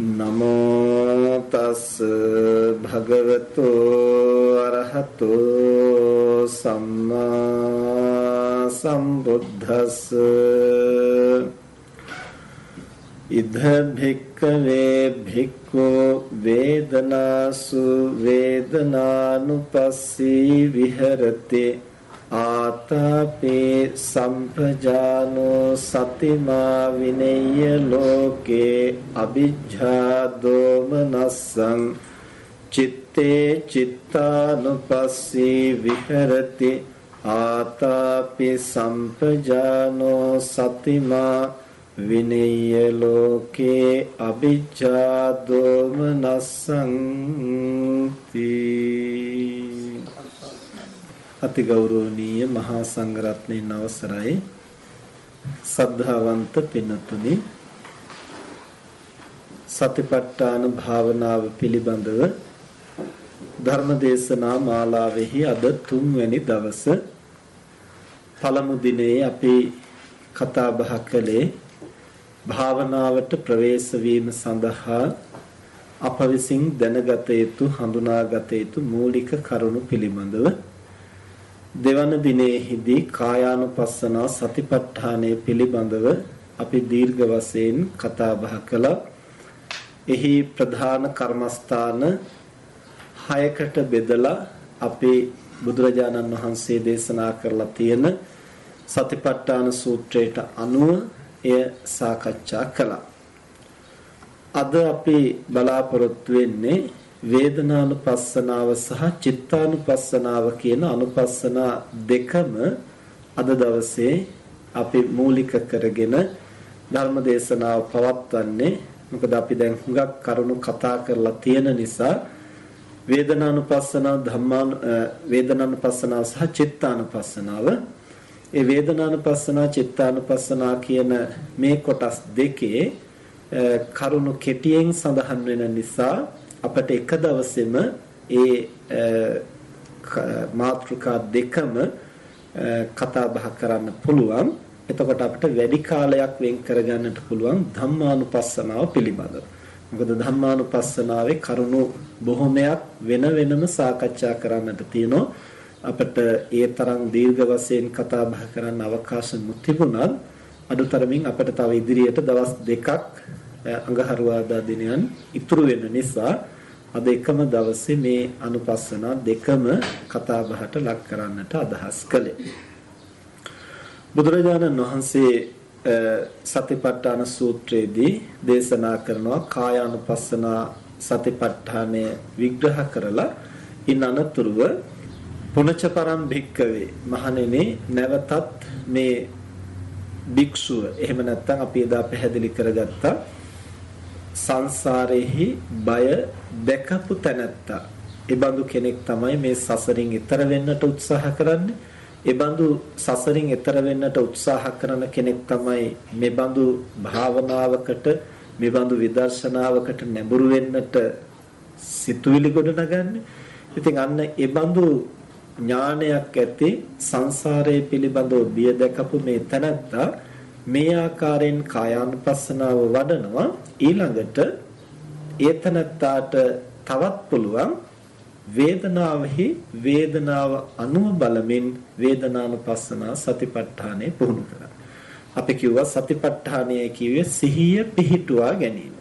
නමෝ තස් භගවතෝ අරහතෝ සම්මා සම්බුද්දස්ස ඉද භික්කවේ භික්ඛෝ වේදනාසු වේදනානුපස්සී විහෙරති ආතාපේ සම්පජානෝ සතිමා විනෙය්‍ය ලෝකේ අ비ජ්ජා දෝමනස්සං චිත්තේ චිත්තානුපස්සී විහෙරති ආතාපි සම්පජානෝ සතිමා විනෙය්‍ය ලෝකේ අ비 ජ්ජා දෝමනස්සං තී අති ගෞරවනීය මහා සංඝරත්නයන් අවසරයි. සද්ධාවන්ත පින්තුනි සතිපට්ඨාන භාවනාව පිළිබඳව ධර්මදේශනා මාලාවෙහි අද තුන්වැනි දවස පළමු දිනේ අපි කතා බහ කළේ භාවනාවට ප්‍රවේශ වීම සඳහා අප විසින් දැනගත යුතු හඳුනාගත යුතු මූලික කරුණු පිළිබඳව දෙවන දිනේහිදී කායානුපස්සනා සතිපට්ඨානය පිළිබඳව අපි දීර්ඝ වශයෙන් කතා බහ කළා. එහි ප්‍රධාන කර්මස්ථාන හයකට බෙදලා අපේ බුදුරජාණන් වහන්සේ දේශනා කරලා තියෙන සතිපට්ඨාන සූත්‍රයට අනුව එය සාකච්ඡා කළා. අද අපි බලාපොරොත්තු වෙන්නේ වේදනානුපස්සනාව සහ චිත්තානුපස්සනාව කියන අනුපස්සනා දෙකම අද දවසේ අපි මූලික කරගෙන ධර්ම දේශනාව පවත්වන්නේ. මොකද අපි දැන් හුඟක් කරුණු කතා කරලා තියෙන නිසා වේදනානුපස්සනාව ධම්මාන වේදනානුපස්සනාව සහ චිත්තානුපස්සනාව. ඒ වේදනානුපස්සනා චිත්තානුපස්සනා කියන මේ කොටස් දෙකේ කරුණු කෙටියෙන් සඳහන් වෙන නිසා අපිට එක දවසෙම ඒ මාත්‍රිකා දෙකම කතා බහ කරන්න පුළුවන්. එතකොට අපිට වැඩි කාලයක් වෙන් කරගන්නට පුළුවන් ධම්මානුපස්සනාව පිළිබඳව. මොකද ධම්මානුපස්සනාවේ කරුණු බොහොමයක් වෙන වෙනම සාකච්ඡා කරන්නට තියෙනවා. අපිට ඒ තරම් දීර්ඝ වශයෙන් කතා බහ කරන්න අවකාශ නොතිබුණත් අඩුතරමින් අපිට තව ඉදිරියට දවස් දෙකක් අඟහරුවාදා දිනයන් ඉතුරු වෙන නිසා අද එකම දවසේ මේ අනුපස්සනා දෙකම කතා බහට ලක් කරන්නට අදහස් කළේ. බුදුරජාණන් වහන්සේ සතිපට්ඨාන සූත්‍රයේදී දේශනා කරනවා කායානුපස්සනා සතිපට්ඨානය විග්‍රහ කරලා ඉන් අනතුරුව පුනච පරම් භික්කවේ මහණෙනි නැවතත් මේ භික්ෂුව එහෙම නැත්නම් අපි එදා පැහැදිලි කරගත්තා සංසාරෙහි බය දැකපු තැනැත්තා. ඒබඳු කෙනෙක් තමයි මේ සසරින් එතර වෙන්නට උත්සාහ කරන්නේ. ඒබඳු සසරින් එතර වෙන්නට උත්සාහ කරන කෙනෙක් තමයි මේබඳු භාවනාවකට මේබඳු විදර්ශනාවකට නැඹුරු වෙන්නට සිතුවිලි ගොඩනගන්නේ. ඉතින් අන්න ඒබඳු ඥානයක් ඇති සංසාරයේ පිළිබඳව බිය දැකපු මේ තැනැත්තා මේ ආකාරයෙන් කායානුපස්සනාව වඩනවා ඊළඟට ඒතනත්තාට තවත් පුළුවන් වේදනාවෙහි වේදනාව අනුව බලමින් වේදනානුපස්සනා සතිපට්ඨානෙ පුහුණු කරන්න. අපි කිව්වා සතිපට්ඨානය කිව්වේ සිහිය පිහිටුවා ගැනීම.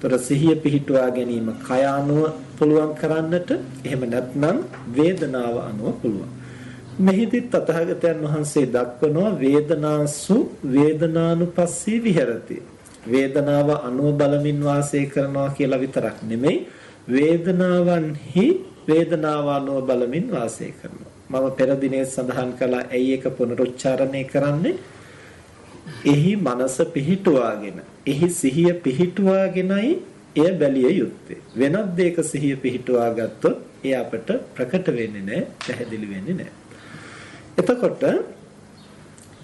ତොර සිහිය පිහිටුවා ගැනීම කය අනුව පුළුවන් කරන්නට එහෙම නැත්නම් වේදනාව අනුව පුළුවන්. මෙහිදී තථාගතයන් වහන්සේ දක්වනවා වේදනාසු වේදනානුපස්සී විහෙරති. වේදනාව අනුව බලමින් වාසය කරනවා කියලා විතරක් නෙමෙයි වේදනාවන්හි වේදනාව අනුව බලමින් වාසය කරනවා. මම පෙර දිනේ සඳහන් කළා ඇයි එක පුනරුච්චාරණය කරන්නේ? එහි මනස පිහිටුවාගෙන, එහි සිහිය පිහිටුවාගෙනයි එය බැලිය යුත්තේ. වෙනත් දෙයක සිහිය පිහිටුවා ගත්තොත් එය අපට ප්‍රකට වෙන්නේ නැහැ, පැහැදිලි වෙන්නේ නැහැ. එතකොට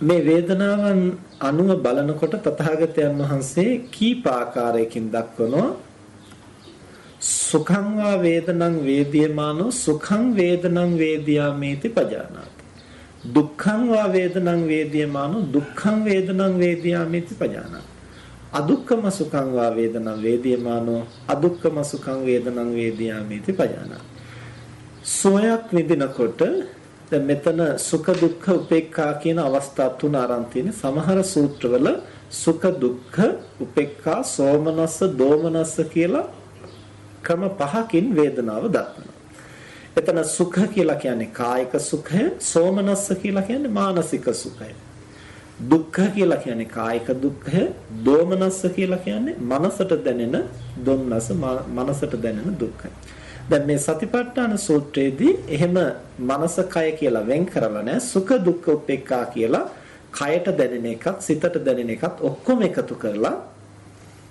මේ වේදනාවන් අනුව බලනකොට තථාගතයන් වහන්සේ කීප ආකාරයකින් දක්වනවා. සුඛං වා වේදනං වේදියමානෝ සුඛං වේදනං වේදියාමේති පජානාති. දුක්ඛං වා වේදනං වේදියමානෝ දුක්ඛං වේදනං වේදියාමේති පජානාති. අදුක්ඛම සුඛං වා වේදනං වේදියමානෝ අදුක්ඛම සුඛං වේදනං වේදියාමේති පජානාති. සෝයක් විඳිනකොට දැන් මෙතන සුඛ දුක්ඛ උපේක්ඛා කියන අවස්ථා තුන අරන් තියෙන සමහර සූත්‍රවල සුඛ දුක්ඛ උපේක්ඛා සෝමනස්ස දෝමනස්ස කියලා ක්‍රම පහකින් වේදනාව දක්වනවා. එතන සුඛ කියලා කියන්නේ කායික සුඛය, සෝමනස්ස කියලා කියන්නේ මානසික සුඛය. දුක්ඛ කියලා කියන්නේ කායික දුක්ඛය, දෝමනස්ස කියලා කියන්නේ මනසට දැනෙන දුම්නස මනසට දැනෙන දුක්ඛය. දැන් මේ සතිපට්ඨාන සූත්‍රයේදී එහෙම මනස කය කියලා වෙන් කරලා නැහැ සුඛ දුක්ඛ උපේක්ඛා කියලා කයට දැනෙන එකක් සිතට දැනෙන එකක් ඔක්කොම එකතු කරලා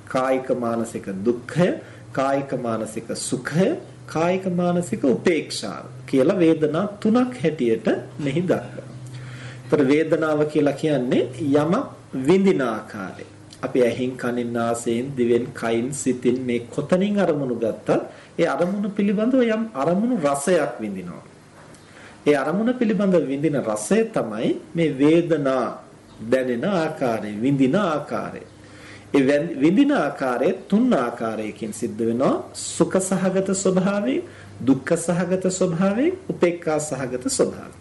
කායික මානසික දුක්ඛය කායික මානසික සුඛය කායික මානසික උපේක්ෂාව කියලා වේදනා තුනක් හැටියට මෙහි දක්වනවා. ඒතර වේදනාව කියලා කියන්නේ යම විඳින ආකාරය. අපි ඇහින් කනින් නාසයෙන් දිවෙන් කයින් සිතින් මේ කොතනින් අරමුණු ගත්තත් ඒ අරමුණ පිළිබඳව යම් අරමුණු රසයක් විඳිනවා. ඒ අරමුණ පිළිබඳව විඳින රසය තමයි මේ වේදනා දැනෙන ආකාරය, විඳින ආකාරය. ඒ විඳින ආකාරය තුන් ආකාරයකින් සිද්ධ වෙනවා. සුඛ සහගත ස්වභාවය, දුක්ඛ සහගත ස්වභාවය, උපේක්ඛා සහගත ස්වභාවය.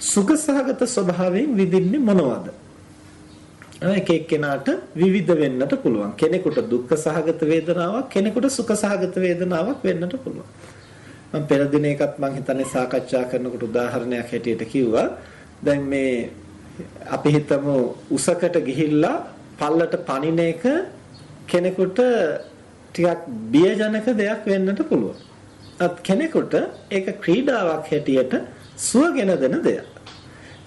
සුඛ සහගත ස්වභාවයෙන් විඳින්නේ මොනවද? එක එක්කෙනාට විවිධ වෙන්නට පුළුවන්. කෙනෙකුට දුක්ඛ සහගත වේදනාවක්, කෙනෙකුට සුඛ සහගත වේදනාවක් වෙන්නට පුළුවන්. මම පෙර දින එකත් මම හිතන්නේ සාකච්ඡා කරනකොට උදාහරණයක් හැටියට කිව්වා. දැන් මේ අපි හිතමු උසකට ගිහිල්ලා පල්ලට පනින එක කෙනෙකුට ටිකක් බියජනක දෙයක් වෙන්නට පුළුවන්. අත් කෙනෙකුට ඒක ක්‍රීඩාවක් හැටියට සුවගෙන දෙන දෙයක්.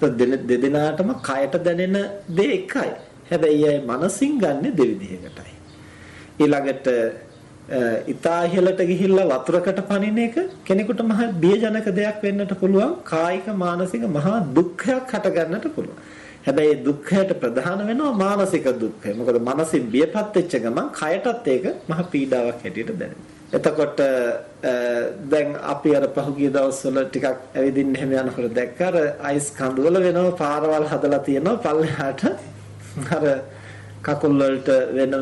දෙදෙනාටම කයට දැනෙන දේ එකයි. හැබැයි අය මනසින් ගන්නෙ දෙවිදිහකටයි. ඊළඟට ඉතා ඉහළට ගිහිල්ලා වතුරකට පනින එක කෙනෙකුට මහ බියජනක දෙයක් වෙන්නට පුළුවන් කායික මානසික මහා දුක්ඛයක් හට ගන්නට පුළුවන්. හැබැයි දුක්ඛයට ප්‍රධාන වෙනවා මානසික දුක්ඛය. මොකද මනසින් බියපත් වෙච්ච ගමන් කයටත් ඒක මහ පීඩාවක් හැටියට දැනෙනවා. එතකොට දැන් අපි අර පහුගිය දවස්වල ටිකක් ඇවිදින්න එහෙම යනකොට දැක්ක අර අයිස් කඳුවල වෙනම පාරවල් හදලා තියෙනවා පල්ලෙහාට අර කකුල් වලට වෙනම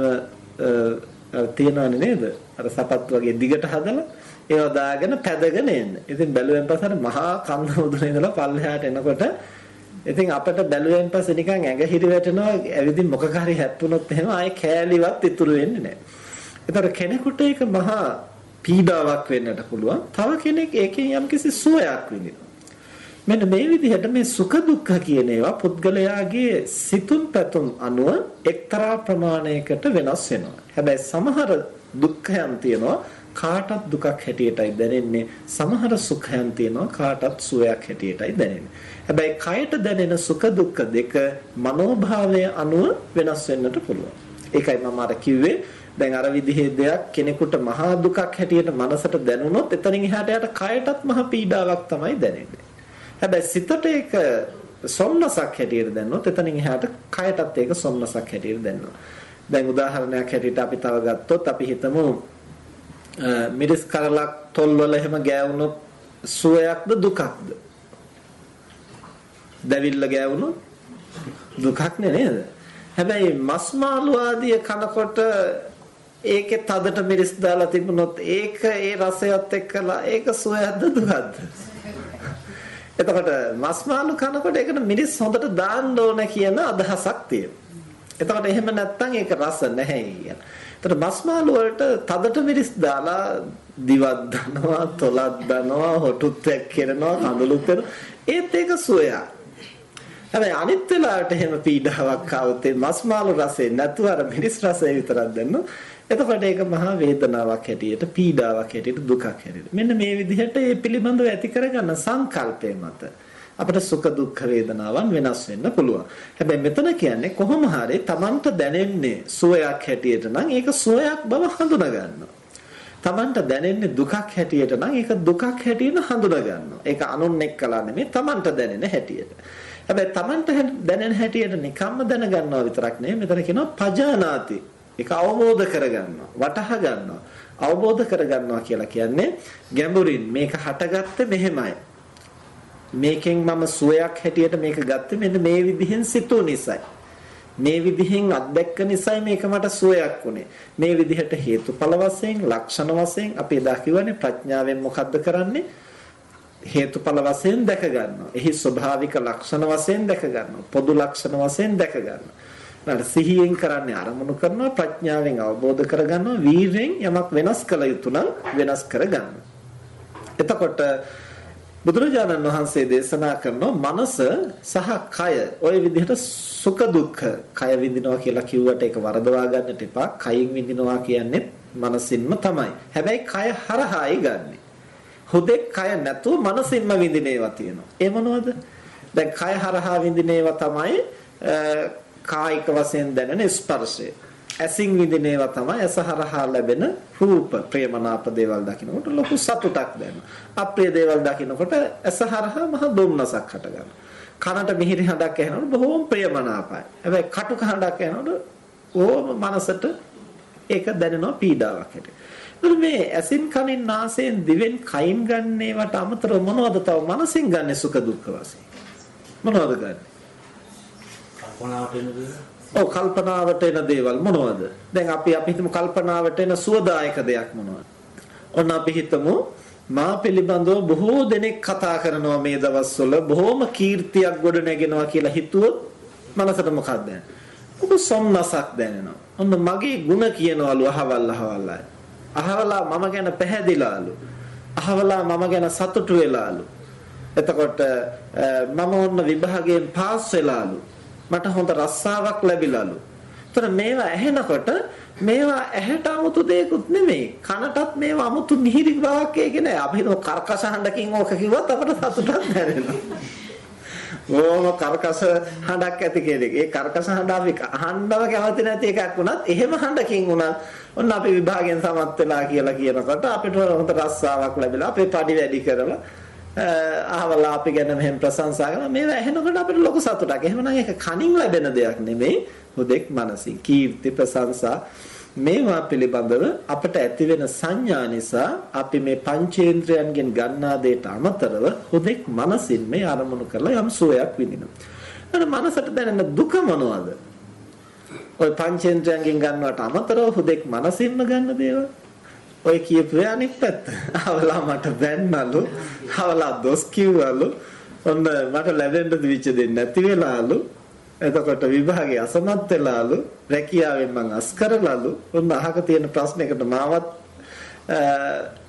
තියනවනේ නේද? අර සපත් වගේ දිගට හදලා ඒවා දාගෙන පැදගෙන එන්න. ඉතින් බැලුවෙන් පස්සේ අර මහා කන්ද උදුනේ ඉඳලා පල්ලෙහාට එනකොට ඉතින් අපිට බැලුවෙන් පස්සේ නිකන් ඇඟ හිරි වැටෙනවා. ඇවිදින් මොකක් හරි හැප්පුණොත් එහෙම ආයේ කෑලිවත් ඉතුරු වෙන්නේ නැහැ. ඒතර කෙනෙකුට ඒක මහා පීඩාවක් වෙන්නට පුළුවන්. තව කෙනෙක් ඒකෙන් යම්කිසි සුවයක් විඳිනවා. මෙන්න මේ විදිහට මේ සුඛ දුක්ඛ කියන ඒවා පුද්ගලයාගේ සිතුම් පැතුම් අනුව එක්තරා ප්‍රමාණයකට වෙනස් වෙනවා. හැබැයි සමහර දුක්ඛයන් තියෙනවා කාටත් දුකක් හැටියටයි දැනෙන්නේ. සමහර සුඛයන් තියෙනවා කාටත් සුවයක් හැටියටයි දැනෙන්නේ. හැබැයි කයට දැනෙන සුඛ දුක්ඛ දෙක මනෝභාවය අනුව වෙනස් වෙන්නට පුළුවන්. ඒකයි මම අර කිව්වේ දැන් අර විදිහේ දෙයක් කෙනෙකුට මහා දුකක් හැටියට මනසට දැනුනොත් එතනින් එහාට යට කයටත් මහ පීඩාවක් තමයි දැනෙන්නේ. හැබැයි සිතට ඒක සොම්නසක් හැටියට දැන්නොත් එතනින් එහාට කයටත් ඒක සොම්නසක් හැටියට දැනෙනවා. දැන් උදාහරණයක් හැටියට අපි තව ගත්තොත් අපි හිතමු මිරිස් කරලක් තොල්වල එහෙම ගෑවුනොත් සුවයක්ද දුකක්ද? දැවිල්ල ගෑවුනොත් දුකක් නේද? හැබැයි මස් මාළු ආදිය කනකොට ඒකේ තදට මිරිස් දාලා තිබුණොත් ඒක ඒ රසයත් එක්කලා ඒක සුවයක්ද දුකක්ද? එතකොට මස් මාළු කනකොට ඒකට මිරිස් හොඳට දාන්න ඕන කියන අදහසක් තියෙනවා. එතකොට එහෙම නැත්නම් ඒක රස නැහැ කියන. එතකොට මස් මාළු වලට තදට මිරිස් දාලා දිවක් දනවා, තොලක් දනවා, හොටුත් එක්කෙනවා, කඳුළුත් ඒත් ඒක සුවයක්. හැබැයි අනිත් වෙලාවට එහෙම පීඩාවක් ආවොත් මස් මාළු රසෙ නැතුව අර මිරිස් රසය විතරක් දැන්නොත් එතකොට ඒක මහා වේදනාවක් හැටියට පීඩාවක් හැටියට දුකක් හැටියට මෙන්න මේ විදිහට ඒ පිළිබඳව ඇති කරගන්න සංකල්පය මත අපිට සුඛ දුක්ඛ වේදනාවන් වෙනස් වෙන්න පුළුවන්. හැබැයි මෙතන කියන්නේ කොහොම හරි Tamanට දැනෙන්නේ සුවයක් හැටියට නම් ඒක සුවයක් බව හඳුනා ගන්නවා. Tamanට දැනෙන්නේ දුකක් හැටියට නම් ඒක දුකක් හැටියට හඳුනා ගන්නවා. ඒක අනුන් එක්කලා නෙමෙයි Tamanට දැනෙන හැටියට. හැබැයි Tamanට දැනෙන හැටියට නිකම්ම දැනගන්නවා විතරක් නෙමෙයි මෙතන කියනවා පජානාති. ඒක අවබෝධ කරගන්නවා, වටහා ගන්නවා. අවබෝධ කරගන්නවා කියලා කියන්නේ ගැඹුරින් මේක හටගත්තේ මෙහෙමයි. මේකෙන් මම සුවයක් හැටියට මේක ගත්තේ මෙන්න මේ විදිහෙන් සිතූ නිසායි. මේ විදිහෙන් අත්දැක්ක නිසායි මේක මට සුවයක් උනේ. මේ විදිහට හේතුඵල වශයෙන්, ලක්ෂණ වශයෙන් අපි එදා කියවනේ ප්‍රඥාවෙන් මොකද්ද කරන්නේ? හේතුඵල වශයෙන් දැක ගන්නවා. එහි ස්වභාවික ලක්ෂණ වශයෙන් දැක ගන්නවා. පොදු ලක්ෂණ වශයෙන් දැක ගන්නවා. ඊට සිහියෙන් කරන්නේ අරමුණු කරනවා ප්‍රඥාවෙන් අවබෝධ කරගන්නවා වීරයෙන් යමක් වෙනස් කළ යුතු නම් වෙනස් කරගන්නවා. එතකොට බුදුරජාණන් වහන්සේ දේශනා කරනවා මනස සහ කය ওই විදිහට සුඛ දුක්ඛ කය විඳිනවා කියලා කිව්වට ඒක වරදවා ගන්නට එපා. කයින් විඳිනවා කියන්නේ මනසින්ම තමයි. හැබැයි කය හරහායි ගන්නෙ. හුදෙක් කය නැතුව මනසින්ම විඳින ඒවා තියෙනවා. ඒ මොනවද? දැන් කය හරහා විඳින ඒවා තමයි කායික වශයෙන් දැනෙන ස්පර්ශය. ඇසින් විඳින ඒවා තමයි ඇස හරහා ලැබෙන රූප ප්‍රේමනාප දේවල් දකිනකොට ලොකු සතුටක් දැනෙනවා. අප්‍රිය දේවල් දකිනකොට ඇස හරහා මහ දුම්නසක් හට ගන්නවා. කනට මිහිරි හඬක් ඇහෙනකොට බොහෝම ප්‍රියමනාපයි. හැබැයි කටුක හඬක් ඇහෙනකොට ඕම මනසට ඒක දැනෙනවා පීඩාවක් හැටියට. මේ ඇසින් කනින් නාසයෙන් දිවෙන් කයින් ගන්නේවට අමතරව මොනවද තව මනසින් ගන්න සුඛ දුක්ඛ වශයෙන්? මොනවද ගන්නේ? කල්පනාවට එන දේවල්. ඔව් කල්පනාවට එන දේවල් මොනවද? දැන් අපි අපි හිතමු කල්පනාවට එන සුවදායක දෙයක් මොනවද? ඔන්න අපි හිතමු මා පිළිබඳව බොහෝ දෙනෙක් කතා කරනවා මේ දවස්වල බොහොම කීර්තියක් ගොඩ නැගෙනවා කියලා හිතුවොත් මනසට මොකක්ද දැනෙන්නේ? ඔබ සොම්නසක් දැනෙනවා. ඔන්න මගේ ಗುಣ කියනවලු අහවල් අහවල් අය. අහවලා මම ගැන පැහැදිලාලු. අහවලා මම ගැන සතුටු වෙලාලු. එතකොට මම ඔන්න විභාගයෙන් පාස් වෙලාලු. මට හොඳ රස්සාවක් ලැබිලාලු. ඒතර මේවා ඇහෙනකොට මේවා ඇහැට 아무තු දෙයක්ුත් නෙමෙයි. කනටත් මේවා 아무තු නිහිරි වාක්‍යයක නෑ. අපි හිතමු කර්කස හඬකින් ඕක කිව්වත් අපට සතුටක් දැනෙනවා. ඕම කර්කස හඬක් ඇති කෙනෙක්. ඒ කර්කස හඬ අපි අහන්නව කැමති නැති එකක් වුණත් එහෙම හඬකින් වුණත් ඔන්න අපි විභාගයෙන් සමත් වෙලා කියලා කියනකොට අපිට හොඳ රස්සාවක් ලැබිලා අපේ padi වැඩි කරලා අහවලා අපි ගැන මෙහෙම ප්‍රශංසා කරනවා මේවා ඇහෙනකොට අපිට ලොකු සතුටක්. එහෙමනම් ඒක කනින් ලැබෙන දෙයක් නෙමෙයි. හුදෙක් මනසින් කීර්ති ප්‍රශංසා මේවා පිළිබඳව අපට ඇතිවෙන සංඥා නිසා අපි මේ පංචේන්ද්‍රයන්ගෙන් ගන්නා දේට අමතරව හුදෙක් මනසින් මේ අරමුණු කරලා යම් සුවයක් විඳිනවා. එතන මනසට දැනෙන දුක මොනවද? ওই පංචේන්ද්‍රයන්ගෙන් ගන්නවට අමතරව හුදෙක් මනසින්ම ගන්න දේවල්. ඔය කියපු අනිත් පැත්ත. අවලා මට බැන්නලු. අවලා දොස් කිව්වලු. ඔන්න මට ලැබෙන්න දිවිච්ච දෙන්නේ නැති වෙලාලු. එතකොට විභාගේ අසමත් වෙලාලු. රැකියාවෙන් මං අස් කරලාලු. ඔන්න අහක තියෙන ප්‍රශ්නයකට මාවත්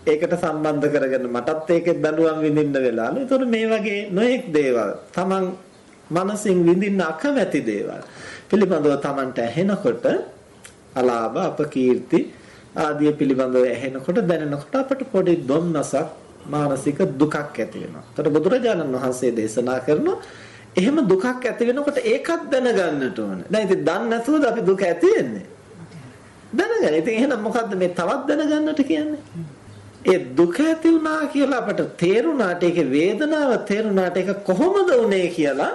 ඒකට සම්බන්ධ කරගෙන මටත් ඒකෙත් දඬුවම් විඳින්න වෙලාලු. ඒතකොට මේ වගේ නොඑක් දේවල් Taman මනසින් විඳින්න අකමැති දේවල් පිළිබඳව Tamanට ඇහෙනකොට අලාභ අපකීර්ති ආදිය පිළිබඳව ඇහෙනකොට දැනෙනකොට අපට පොඩි දුම්නසක් මානසික දුකක් ඇති වෙනවා. ඒතර බුදුරජාණන් වහන්සේ දේශනා කරනවා එහෙම දුකක් ඇති වෙනකොට ඒකත් දැනගන්නට ඕන. දැන් ඉතින් දන්නේ නැතුවද අපි දුක ඇති වෙන්නේ? දැනගන්න. ඉතින් එහෙනම් මොකද්ද මේ තවත් දැනගන්නට කියන්නේ? ඒ දුක ඇති වුණා කියලා අපට තේරුණාට ඒකේ වේදනාව තේරුණාට ඒක කොහොමද උනේ කියලා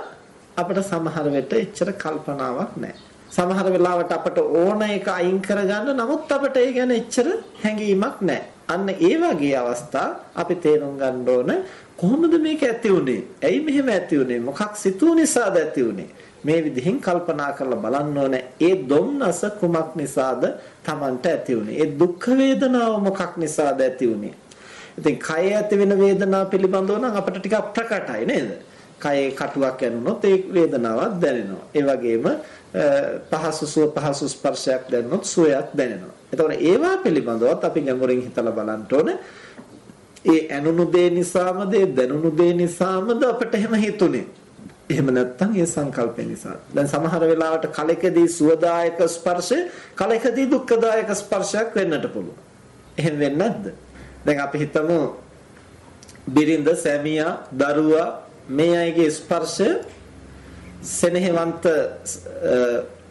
අපට සමහර වෙලට එච්චර කල්පනාවක් නැහැ. සමහර වෙලාවට අපට ඕන එක අයින් කරගන්න නමුත් අපට ඒ ගැන එච්චර හැඟීමක් නැහැ. අන්න ඒ වගේ අවස්ථා අපි තේරුම් ගන්න ඕන කොහොමද මේක ඇති උනේ? ඇයි මෙහෙම ඇති උනේ? මොකක් සිතූ නිසාද ඇති උනේ? මේ විදිහින් කල්පනා කරලා බලන්න ඕනේ. ඒ දුම්නස කුමක් නිසාද Tamanට ඇති වුනේ? ඒ දුක් වේදනාව මොකක් නිසාද ඇති වුනේ? ඉතින් කය ඇති වෙන වේදනාව පිළිබඳව නම් අපිට ටිකක් ප්‍රකටයි නේද? කයේ කටුවක් ඇනුනොත් ඒ වේදනාවක් දැනෙනවා. ඒ වගේම පහසු සුව පහසු ස්පර්ශයක් දැනුනොත් සුවයක් දැනෙනවා. එතකොට ඒවා පිළිබඳවත් අපි ගැඹුරින් හිතලා බලන්න ඕනේ. ඒ ඇනුණු දේ නිසාමද ඒ දැනුණු දේ නිසාමද අපිට එහෙම හිතුනේ. එහෙම නැත්නම් ඒ සංකල්පය නිසා. දැන් සමහර වෙලාවට කලකදී සුවදායක ස්පර්ශය කලකදී දුක්ඛදායක ස්පර්ශයක් වෙන්නට පුළුවන්. එහෙම වෙන්නේ නැද්ද? දැන් අපි හිතමු බිරිඳ, සැමියා, දරුවා මේ අයගේ ස්පර්ශය සෙනෙහවන්ත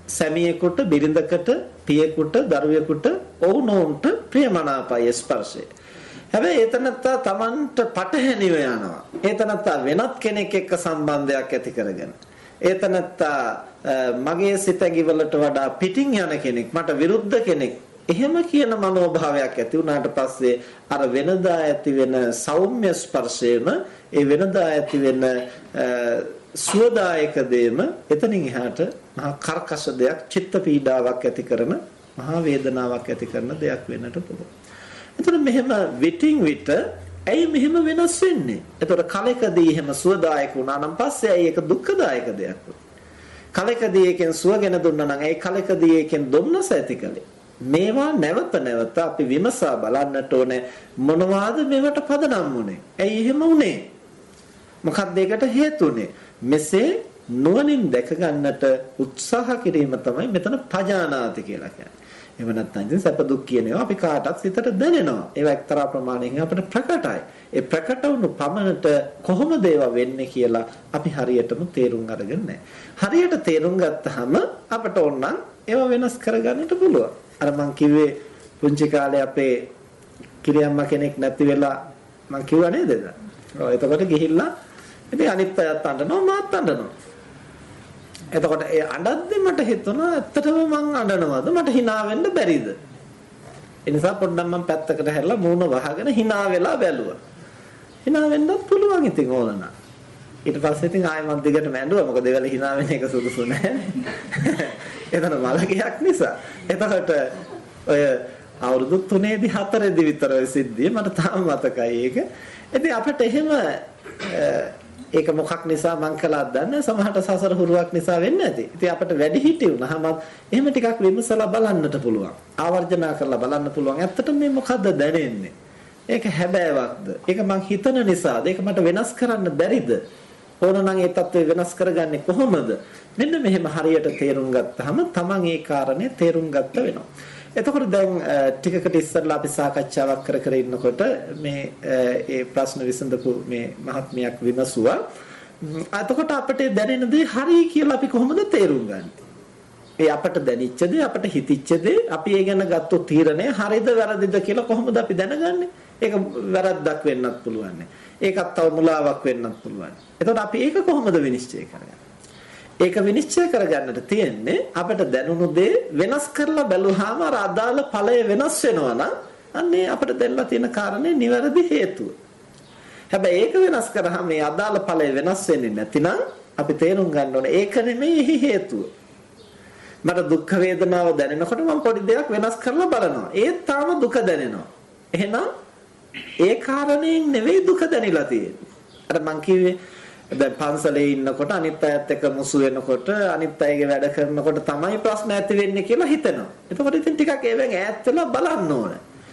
සැමියෙකුට, බිරිඳකට, පියෙකුට, දරුවෙකුට ඔවුනොවුන්ට ප්‍රියමනාපයි ස්පර්ශය. හැබැයි ඒතනත්තා Tamanට පටහැනිව යනවා. ඒතනත්තා වෙනත් කෙනෙක් එක්ක සම්බන්ධයක් ඇති කරගෙන. ඒතනත්තා මගේ සිතැඟි වලට වඩා පිටින් යන කෙනෙක්, මට විරුද්ධ කෙනෙක්. එහෙම කියන මනෝභාවයක් ඇති වුණාට පස්සේ අර වෙනදා ඇති වෙන සෞම්‍ය ස්පර්ශයම ඒ වෙනදා ඇති වෙන සුවදායක දෙයම එතනින් එහාට මහා කර්කශ දෙයක් චිත්ත පීඩාවක් ඇති කරන මහා වේදනාවක් ඇති කරන දෙයක් වෙන්නට පුළුවන්. එතකොට මෙහෙම විටින් විට ඇයි මෙහෙම වෙනස් වෙන්නේ? එතකොට කලකදී එහෙම සුවදායක වුණා නම් පස්සේ ඇයි ඒක දුක්ඛදායක දෙයක් කලකදී එකෙන් සුවගෙන දුන්නා නම් ඇයි කලකදී එකෙන් දුන්නස ඇති කලේ? මේවා නැවත නැවත අපි විමසා බලන්නට ඕනේ මොනවාද මේවට පදනම් වුනේ? ඇයි එහෙම වුනේ? මොකක්ද ඒකට හේතුනේ? මෙසේ නුවණින් දැක ගන්නට උත්සාහ කිරීම තමයි මෙතන පජානාති කියලා කියන්නේ. එහෙම නැත්නම් ඉතින් සැප දුක් කියන ඒවා අපි කාටත් සිතට දැනෙනවා. ඒවා එක්තරා ප්‍රමාණයකින් අපිට ප්‍රකටයි. ඒ ප්‍රකට වුණු පමණට කොහොමද ඒවා වෙන්නේ කියලා අපි හරියටම තේරුම් අරගෙන නැහැ. හරියට තේරුම් ගත්තාම අපට ඕනනම් ඒවා වෙනස් කරගන්නට පුළුවන්. අර මං කිව්වේ පුංචි කාලේ අපේ කිරියම්මා කෙනෙක් නැති වෙලා මං කිව්වා නේද? ඔව් එතකොට ගිහිල්ලා ඉතින් අනිත් අයත් අඬනවා මාත් අඬනවා. එතකොට ඒ අඬද්දි මට හිතුණා ඇත්තටම මං අඬනවද මට hina වෙන්න බැරිද? ඒ නිසා පොඩ්ඩක් මං පැත්තකට හැරලා මූණ වහගෙන hina වෙලා බැලුවා. hina වෙන්නත් පුළුවන් ඉතින් ඕනනම්. ඊට පස්සේ ඉතින් ආයෙ මං දිගටම ඇඬුවා මොකද ඒවල hina වෙන එක සුදුසු නැහැ. එතන මලකයක් නිසා. එතකොට ඔය අවුරුදු 3ේදී 4ේදී විතර ඔය සිද්ධිය මට තාම මතකයි ඒක. ඉතින් අපිට එහෙම ඒක මොකක් නිසා මං කළාද දන්නේ සමහරට සසර හුරුවක් නිසා වෙන්නේ නැති. ඉතින් අපිට වැඩි හිටි වුණාම එහෙම ටිකක් විමසලා බලන්නට පුළුවන්. ආවර්ජනා කරලා බලන්න පුළුවන්. ඇත්තට මේ මොකද්ද දැනෙන්නේ? ඒක හැබෑවක්ද? ඒක මං හිතන නිසාද? ඒක මට වෙනස් කරන්න බැරිද? ඕනනම් ඒ தත්ත්වය වෙනස් කරගන්නේ කොහොමද? මෙන්න මෙහෙම හරියට තේරුම් ගත්තාම තමන් ඒ කාරණේ තේරුම් ගත්ත වෙනවා. එතකොට දැන් ටිකකට ඉස්සරලා අපි සාකච්ඡාවක් කර කර ඉන්නකොට මේ ඒ ප්‍රශ්න විසඳපු මේ මහත්මියක් විමසුවා. එතකොට අපිට දැනෙන දේ හරි කියලා අපි කොහොමද තේරුම් ගන්නේ? ඒ අපට දැනිච්ච දේ අපට හිතිච්ච දේ අපි ඒ ගැන ගත්ත තීරණය හරිද වැරදිද කියලා කොහොමද අපි දැනගන්නේ? ඒක වැරද්දක් වෙන්නත් පුළුවන්. ඒකත් තව මුලාවක් වෙන්නත් පුළුවන්. එතකොට අපි ඒක කොහොමද විනිශ්චය කරගන්නේ? ඒක විනිශ්චය කරගන්නට තියෙන්නේ අපිට දැනුණු දේ වෙනස් කරලා බැලුවාම අර අදාළ ඵලය වෙනස් වෙනවා නම් අන්නේ අපිට දෙන්නලා තියෙන කාරණේ නිවැරදි හේතුව. හැබැයි ඒක වෙනස් කරාම මේ අදාළ ඵලය වෙනස් වෙන්නේ නැතිනම් අපි තේරුම් ගන්න ඕනේ ඒක නෙමෙයි හේතුව. මට දුක් වේදනාව දැනෙනකොට මම පොඩි දෙයක් වෙනස් කරලා බලනවා. ඒත් තාම දුක දැනෙනවා. එහෙනම් ඒ කාරණයෙන් නෙවෙයි දුක දැනෙලා තියෙන්නේ. අර මං කිව්වේ දැන් පන්සලේ ඉන්නකොට අනිත් අයත් එක්ක මුසු වෙනකොට අනිත් අයගේ වැඩ කරනකොට තමයි ප්‍රශ්න ඇති වෙන්නේ කියලා හිතනවා. එතකොට ඉතින් ටිකක් ඒවෙන් ඈත් වෙලා බලන්න ඕන.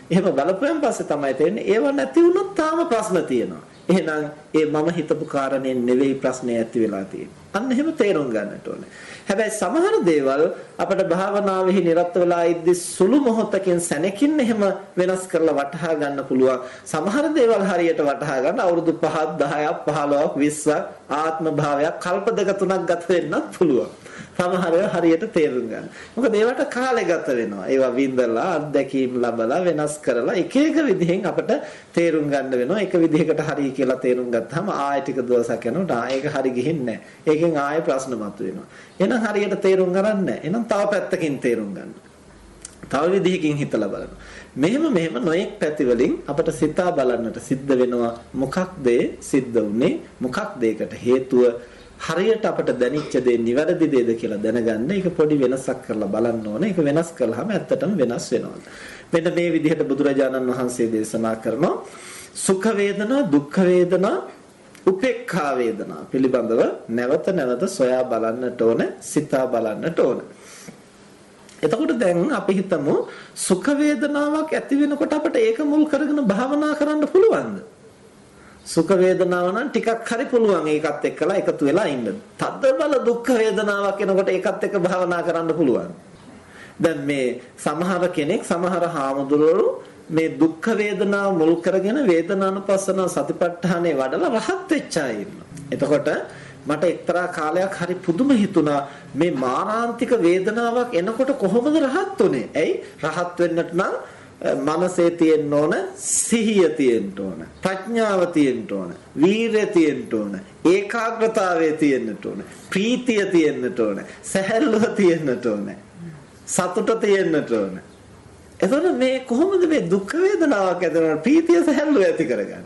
එහෙම බලපුවෙන් පස්සේ තමයි තේරෙන්නේ ඒව නැති වුණොත් තාම ප්‍රශ්න තියෙනවා. එහෙනම් ඒ මම හිතපු කාරණේ නෙවෙයි ප්‍රශ්නේ ඇති වෙලා තියෙන්නේ. අන්න එහෙම තේරුම් ගන්නට ඕනේ. හැබැයි සමහර දේවල් අපිට භාවනාවෙහි නිරත වෙලා ඉද්දි සුළු මොහොතකින් සැනකින් එහෙම වෙනස් කරලා වටහා ගන්න පුළුවන්. සමහර දේවල් හරියට වටහා ගන්න අවුරුදු 5ක් 10ක් 15ක් 20ක් ආත්ම භාවයක් කල්ප දෙක තුනක් ගත වෙන්නත් පුළුවන්. සමහර ඒවා හරියට තේරුම් ගන්න. මොකද ඒවට කාලය ගත වෙනවා. ඒවා විඳලා අත්දැකීම් ලබලා වෙනස් කරලා එක එක විදිහෙන් අපිට තේරුම් ගන්න වෙනවා. එක විදිහකට හරි කියලා තේරුම් ගත්තාම ආයෙ ටික දවසක් යනකොට ආ ඒක හරි ගිහින් නැහැ. ඒකෙන් ආයෙ ප්‍රශ්න මතුවෙනවා. එහෙනම් හරියට තේරුම් ගන්න නැහැ. එහෙනම් තව පැත්තකින් තේරුම් ගන්න. තව විදිහකින් හිතලා බලනවා. මෙහෙම මෙහෙම නොඑක් පැති වලින් අපිට සිතා බලන්නට සිද්ධ වෙනවා මොකක්ද සිද්ධ වුනේ මොකක්ද ඒකට හේතුව හරියට අපට දැනෙච්ච දේ නිවැරදි දේද කියලා දැනගන්න ඒක පොඩි වෙනසක් කරලා බලන්න ඕනේ. ඒක වෙනස් කළාම ඇත්තටම වෙනස් වෙනවා. මෙන්න මේ විදිහට බුදුරජාණන් වහන්සේ දේශනා කරනවා සුඛ වේදනා, දුක්ඛ වේදනා, උපේක්ඛා වේදනා පිළිබඳව නැවත නැවත සොයා බලන්නට ඕන, සිතා බලන්නට ඕන. එතකොට දැන් අපි හිතමු සුඛ වේදනාවක් ඇති වෙනකොට අපිට ඒක මුල් කරගෙන භාවනා කරන්න පුළුවන්ද? සුඛ වේදනාව නම් ටිකක් හරි පුළුවන් ඒකත් එක්කලා එකතු වෙලා ඉන්න. තද බල දුක්ඛ වේදනාවක් එනකොට ඒකත් එක්ක භාවනා කරන්න පුළුවන්. දැන් මේ සමහර කෙනෙක් සමහර හාමුදුරුවෝ මේ දුක්ඛ වේදනාව මුල් කරගෙන වේදනානුපස්සන සතිපට්ඨානේ වඩලා රහත් වෙච්ච අය ඉන්නවා. එතකොට මට එක්තරා කාලයක් හරි පුදුම හිතුණා මේ මානාන්තික වේදනාවක් එනකොට කොහොමද රහත් උනේ? ඇයි? රහත් වෙන්නට නම් මනසේ තියෙන්න ඕන සිහිය තියෙන්න ඕන ප්‍රඥාව තියෙන්න ඕන වීරය තියෙන්න ඕන ඒකාග්‍රතාවය තියෙන්නට ඕන ප්‍රීතිය තියෙන්නට ඕන සැහැල්ලුව තියෙන්නට ඕන සතුට තියෙන්නට ඕන. එතකොට මේ කොහොමද මේ දුක් වේදනාවක් ඇතිවෙන ප්‍රීතිය සැහැල්ලුව ඇති කරගන්නේ?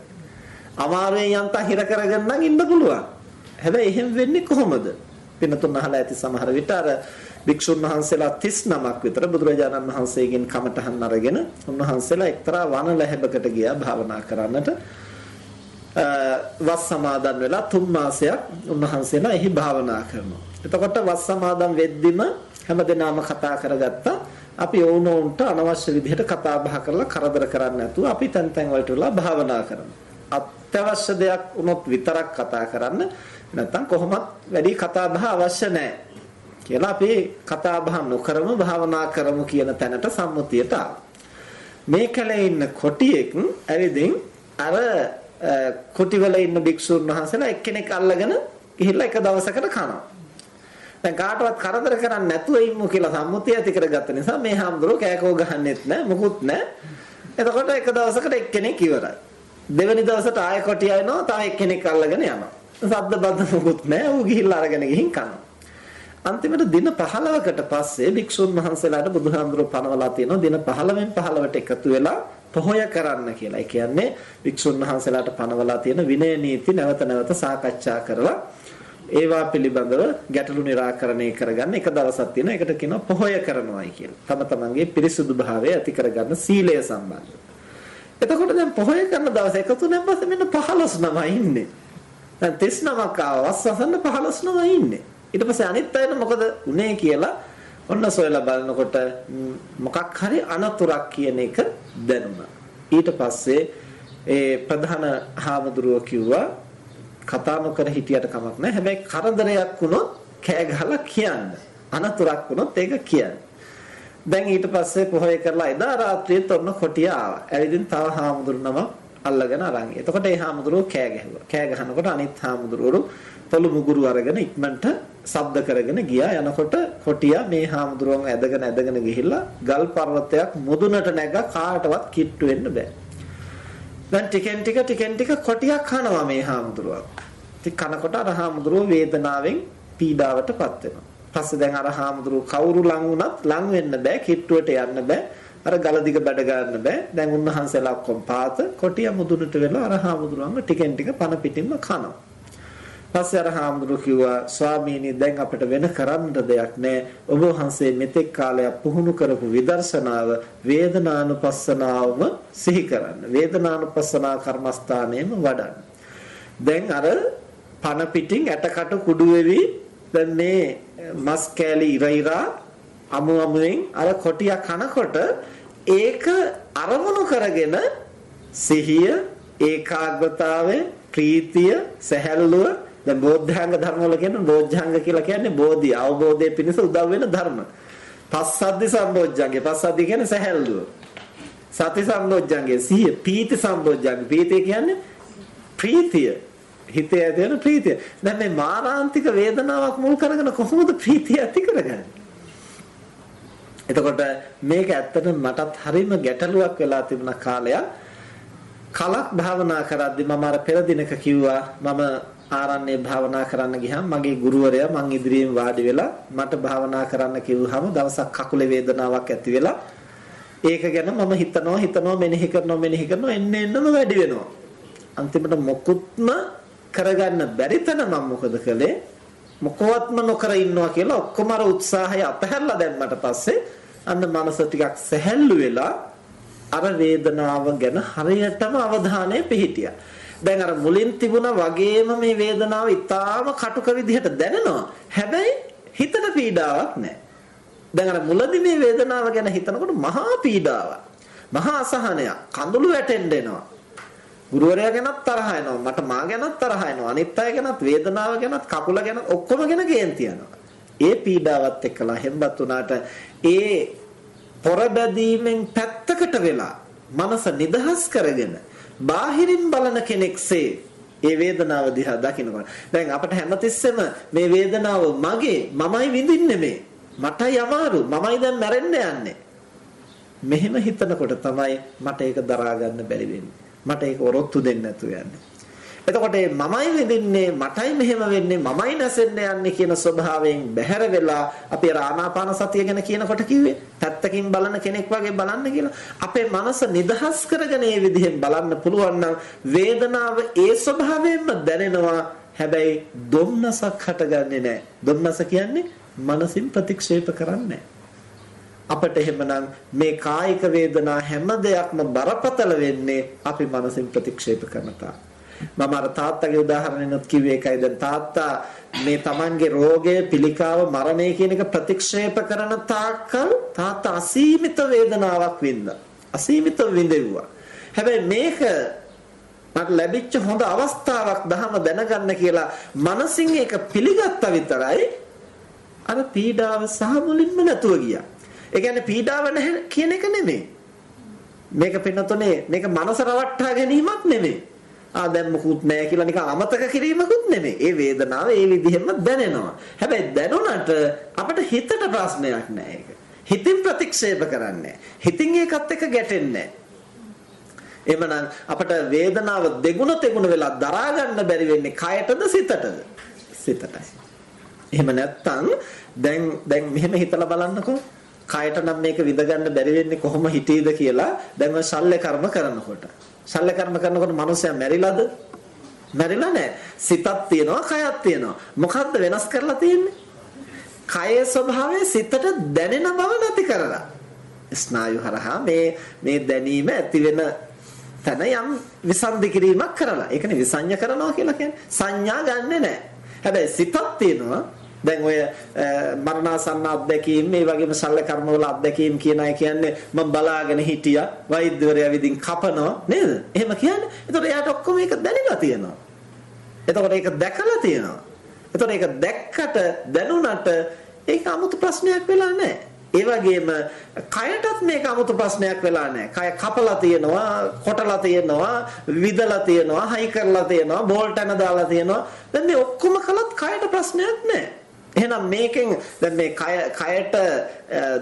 අමාරුවෙන් යන්තා හිර කරගෙන නම් ඉන්න පුළුවන්. හැබැයි එහෙම වෙන්නේ කොහොමද? පින්නතුන් අහලා ඇති සමහර විට අර භික්ෂුන් වහන්සේලා 39ක් විතර බුදුරජාණන් වහන්සේගෙන් කමටහන් අරගෙන උන්වහන්සේලා එක්තරා වන ලැහැබකට ගියා භාවනා කරන්නට වස් සමාදන් වෙලා තුන් මාසයක් උන්වහන්සේලා එහි භාවනා කරනවා. එතකොට වස් සමාදන් වෙද්දිම හැමදෙනාම කතා කරගත්තා අපි ඕනෝන්ට අනවශ්‍ය විදිහට කතා බහ කරලා කරදර කරන්නේ නැතුව අපි තැන් තැන් වලට වෙලා භාවනා කරනවා. අත්‍යවශ්‍ය දෙයක් වුණොත් විතරක් කතා කරන්න නැත්නම් කොහොමත් වැඩි කතා බහ අවශ්‍ය නැහැ. කියලා අපි කතා බහ නොකරම භාවනා කරමු කියන තැනට සම්මුතියට මේ කලේ ඉන්න කොටියෙක් ඇවිදින් අර කොටිවල ඉන්න භික්ෂුන් වහන්සේලා එක්කෙනෙක් අල්ලගෙන ගිහිල්ලා එක දවසකට කනවා. දැන් කාටවත් කරදර කරන්නේ නැතුව ඉමු කියලා සම්මුතිය ඇති කරගත්ත නිසා මේ හාමුදුරුවෝ කෑකෝ ගහන්නෙත් නැහැ මොකුත් නැහැ. එතකොට එක දවසකට එක්කෙනෙක් ඉවරයි. දෙවෙනි දවසට ආයෙ කොටිය එනවා තා එක්කෙනෙක් අල්ලගෙන යනවා. සද්ද බද්ද මොකුත් නැහැ. ඌ ගිහිල්ලා අරගෙන ගිහින් කනවා. අන්තිමට දින 15කට පස්සේ භික්ෂුන් වහන්සේලාට බුදුහාමුදුරුවෝ පනවලා තියෙනවා දින 15න් 15ට එකතු වෙලා පොහොය කරන්න කියලා. ඒ කියන්නේ භික්ෂුන් වහන්සේලාට පනවලා තියෙන විනය නීති නැවත නැවත සාකච්ඡා කරලා ඒවා පිළිබඳව ගැටලු निराකරණය කරගන්න එක දවසක් තියෙනවා. ඒකට කියනවා පොහොය කරනවායි කියලා. තම තමන්ගේ පිරිසුදු භාවය ඇති කරගන්න සීලය සම්බන්ධව. එතකොට දැන් පොහොය කරන දවසේ එකතු වෙනන් පස්සේ මෙන්න 15 නමයි ඉන්නේ. දැන් 39ක් ආවස් වසන්න 15 නමයි ඉන්නේ. ඊට පස්සේ අනිත් අයට මොකද උනේ කියලා ඔන්න සොයලා බලනකොට මොකක් හරි අනතුරක් කියන එක දැනුණා. ඊට පස්සේ ඒ ප්‍රධාන හාමුදුරුව කිව්වා කතා නොකර හිටියට කමක් නැහැ. හැබැයි කරදරයක් වුණොත් කෑ ගහලා කියන්න. අනතුරක් වුණොත් ඒක කියන්න. දැන් ඊට පස්සේ පොහොය කරලා එදා රාත්‍රියේ තොරණ කොටිය ආවා. ඇවිදින් තව හාමුදුරුනම අල්ලගෙන අරන්. එතකොට ඒ හාමුදුරුවෝ කෑ ගැහුවා. කෑ ගහනකොට අනිත් හාමුදුරුවෝ තොළු මුගුරු අරගෙන ඉක්මනට ශබ්ද කරගෙන ගියා යනකොට කොටියා මේ හාමුදුරුවන් ඇදගෙන ඇදගෙන ගිහිල්ලා ගල් පර්වතයක් මුදුනට නැග කාටවත් කිට්ටු වෙන්න බෑ. දැන් ටිකෙන් ටික ටිකෙන් ටික කොටියක් කනවා මේ හාමුදුරුවන්. ඉතින් කනකොට අර හාමුදුරුව වේදනාවෙන් පීඩාවටපත් වෙනවා. පස්සේ දැන් අර හාමුදුරුව කවුරු ලං වුණත් ලං වෙන්න බෑ කිට්ටුවට යන්න බෑ. අර ගල දිග බඩ ගන්න බෑ. දැන් උන්වහන්සේලා ඔක්කොම පාත කොටිය මුදුනට වෙලා අර හාමුදුරුවන්ව ටිකෙන් ටික පන පිටින්ම කනවා. පස්සේ අර හාමුදුරුවෝ කිව්වා ස්වාමීනි දැන් අපිට වෙන කරන්න දෙයක් නැහැ. ඔබ වහන්සේ මෙතෙක් කාලයක් පුහුණු කරපු විදර්ශනාව වේදනානුපස්සනාවම සිහි කරන්න. වේදනානුපස්සනා කර්මස්ථානයෙම වඩන්න. දැන් අර පන පිටින් ඇටකට කුඩු වෙවි දැන් මේ මස් කෑලි ඉරයිරා අමු අමුෙන් අර කොටිය කනකොට ඒක අරමුණු කරගෙන සිහිය ඒකාග්‍රතාවය ප්‍රීතිය සැහැල්ලුව දැන් බෝධ්‍යාංග ධර්ම වල කියන බෝධ්‍යාංග කියලා කියන්නේ බෝධි අවබෝධය පිණිස උදව් වෙන ධර්ම. පස්සද්ධි සම්බෝධ්‍යංගේ පස්සද්ධි කියන්නේ සැහැල්ලුව. සති සම්බෝධ්‍යංගේ සිහිය පීති සම්බෝධ්‍යංගේ පීතිය කියන්නේ ප්‍රීතිය. හිතේ ඇති වෙන ප්‍රීතිය. දැන් මේ මානාන්තික වේදනාවක් මුල් කරගෙන කොහොමද ප්‍රීතිය ඇති කරගන්නේ? එතකොට මේක ඇත්තටම මටත් හරිම ගැටලුවක් වෙලා තිබුණ කාලයක්. කලක් භාවනා කරද්දි මම අර පෙර දිනක කිව්වා මම ආරණ්‍ය භාවනා කරන්න ගියාම මගේ ගුරුවරයා මං ඉදිරියෙන් වාඩි වෙලා මට භාවනා කරන්න කිව්වහම දවසක් කකුලේ වේදනාවක් ඇති වෙලා ඒක ගැන මම හිතනවා හිතනවා මෙනෙහි කරනවා මෙනෙහි කරනවා එන්න එන්නම වැඩි වෙනවා අන්තිමට මොකුත්ම කරගන්න බැරි තැන මම මොකද කළේ මොකවත්ම නොකර ඉන්නවා කියලා ඔක්කොම අර උත්සාහය අතහැරලා දැම්මට පස්සේ අන්න මනස ටිකක් සැහැල්ලු වෙලා අර වේදනාව ගැන හරියටම අවධානය පිහිටියා. දැන් අර මුලින් තිබුණා වගේම මේ වේදනාව ඊටාම කටුක විදිහට දැනෙනවා. හැබැයි හිතට පීඩාවක් නැහැ. දැන් අර මුලදී මේ වේදනාව ගැන හිතනකොට මහා පීඩාවක්. මහා අසහනයක්. කඳුළු වැටෙන්න එනවා. ගුරුවරයා ගැනත් තරහ එනවා. මට මා ගැනත් තරහ එනවා. අනිත් අය ගැනත් වේදනාව ගැනත් කකුල ගැන ඔක්කොම ගැන කේන්ති යනවා. ඒ පීඩාවත් එක්කලා හෙම්බත් උනාට ඒ පොරබැදීමෙන් පැත්තකට වෙලා මනස නිදහස් කරගෙන බාහිරින් බලන කෙනෙක්සේ ඒ වේදනාව දිහා දකිනකොට. දැන් අපිට හැමතිස්සෙම මේ වේදනාව මගේ මමයි විඳින්නේ මේ. මටයි අමාරු. මමයි දැන් මැරෙන්න යන්නේ. මෙහෙම හිතනකොට තමයි මට ඒක දරා ගන්න බැරි වෙන්නේ. මට ඒක ඔරොත්තු දෙන්න නැතුව යන්නේ. එතකොට මමයි විඳින්නේ මටයි මෙහෙම වෙන්නේ මමයි නැසෙන්න යන්නේ කියන ස්වභාවයෙන් බැහැර වෙලා අපි ආනාපාන සතිය ගැන කියනකොට කිව්වේ පැත්තකින් බලන කෙනෙක් වගේ බලන්න කියලා. අපේ මනස නිදහස් කරගෙන මේ විදිහෙන් බලන්න පුළුවන් නම් වේදනාව ඒ ස්වභාවයෙන්ම දැනෙනවා. හැබැයි දුම්නසක් හටගන්නේ නැහැ. දුම්නස කියන්නේ මනසින් ප්‍රතික්ෂේප කරන්නේ. අපට එහෙමනම් මේ කායික වේදනා හැම දෙයක්ම බරපතල වෙන්නේ අපි මනසින් ප්‍රතික්ෂේප කරන තාක්. මම අර තාත්තගේ උදාහරණෙනුත් කිව්වේ ඒකයි දැන් තාත්තා මේ Tamanගේ රෝගය පිළිකාව මරණය කියන එක ප්‍රතික්ෂේප කරන තාක්කල් තාත්තා අසීමිත වේදනාවක් වින්දා අසීමිත විඳෙව්වා හැබැයි මේක මට ලැබිච්ච හොඳ අවස්ථාවක් දහම දැනගන්න කියලා මනසින් ඒක පිළිගත්ත විතරයි අර පීඩාව සහ මුලින්ම නැතුව ගියා. ඒ කියන්නේ පීඩාව නැහැ කියන එක නෙමෙයි. මේක පින්නතොනේ මේක මනස රවට්ටා ගැනීමක් නෙමෙයි. ආ දැන් මොකුත් නැහැ කියලා නිකන් අමතක කිරීමකුත් නෙමෙයි. ඒ වේදනාව ඒ විදිහෙම දැනෙනවා. හැබැයි දැනුණට අපිට හිතට ප්‍රශ්නයක් නැහැ ඒක. හිතින් ප්‍රතික්ෂේප කරන්නේ හිතින් ඒකත් එක්ක ගැටෙන්නේ එමනම් අපට වේදනාව දෙගුණ තෙගුණ වෙලා දරා ගන්න බැරි වෙන්නේ කයටද සිතටද? සිතටයි. එහෙම නැත්තම් දැන් දැන් මෙහෙම හිතලා බලන්නකෝ. කයට නම් මේක විඳ ගන්න බැරි වෙන්නේ කොහොම හිතීද කියලා දැන් ඔය ශල්‍ය කර්ම කරනකොට. ශල්‍ය කර්ම කරනකොට මනුස්සයා මැරිලාද? මැරිලා නැහැ. සිතක් තියෙනවා, කයක් තියෙනවා. මොකද්ද වෙනස් කරලා තියෙන්නේ? කයේ ස්වභාවය සිතට දැනෙන බව නැති කරලා. ස්නායු හරහා මේ මේ දැනීම ඇති වෙන තැන යම් විසන්ධි කිරීමක් කරලා. ඒකනේ විසඤ්ඤ කරනවා කියලා කියන්නේ. සංඥා ගන්නෙ නැහැ. හැබැයි සිතක් තියෙනවා දැන් ඔය මරණාසන්න අත්දැකීම් මේ වගේම සල්ල කර්මවල අත්දැකීම් කියන අය කියන්නේ මම බලාගෙන හිටියා වෛද්‍යවරයා විදිහින් කපනවා නේද? එහෙම කියන්නේ. ඒතකොට එයාට ඔක්කොම ඒක දැනিলা තියෙනවා. එතකොට ඒක දැකලා තියෙනවා. එතකොට ඒක දැක්කට දැනුණට ඒක 아무තු ප්‍රශ්නයක් වෙලා නැහැ. ඒ වගේම කයටත් මේක 아무තු ප්‍රශ්නයක් වෙලා නැහැ. කය කපලා තියෙනවා, කොටලා තියෙනවා, විදලා තියෙනවා, හයි කරලා තියෙනවා, බෝල්ටන දාලා තියෙනවා. දැන් මේ ඔක්කොම කළත් කයට ප්‍රශ්නයක් නැහැ. එහෙනම් මේකෙන් දැන් මේ කය කයට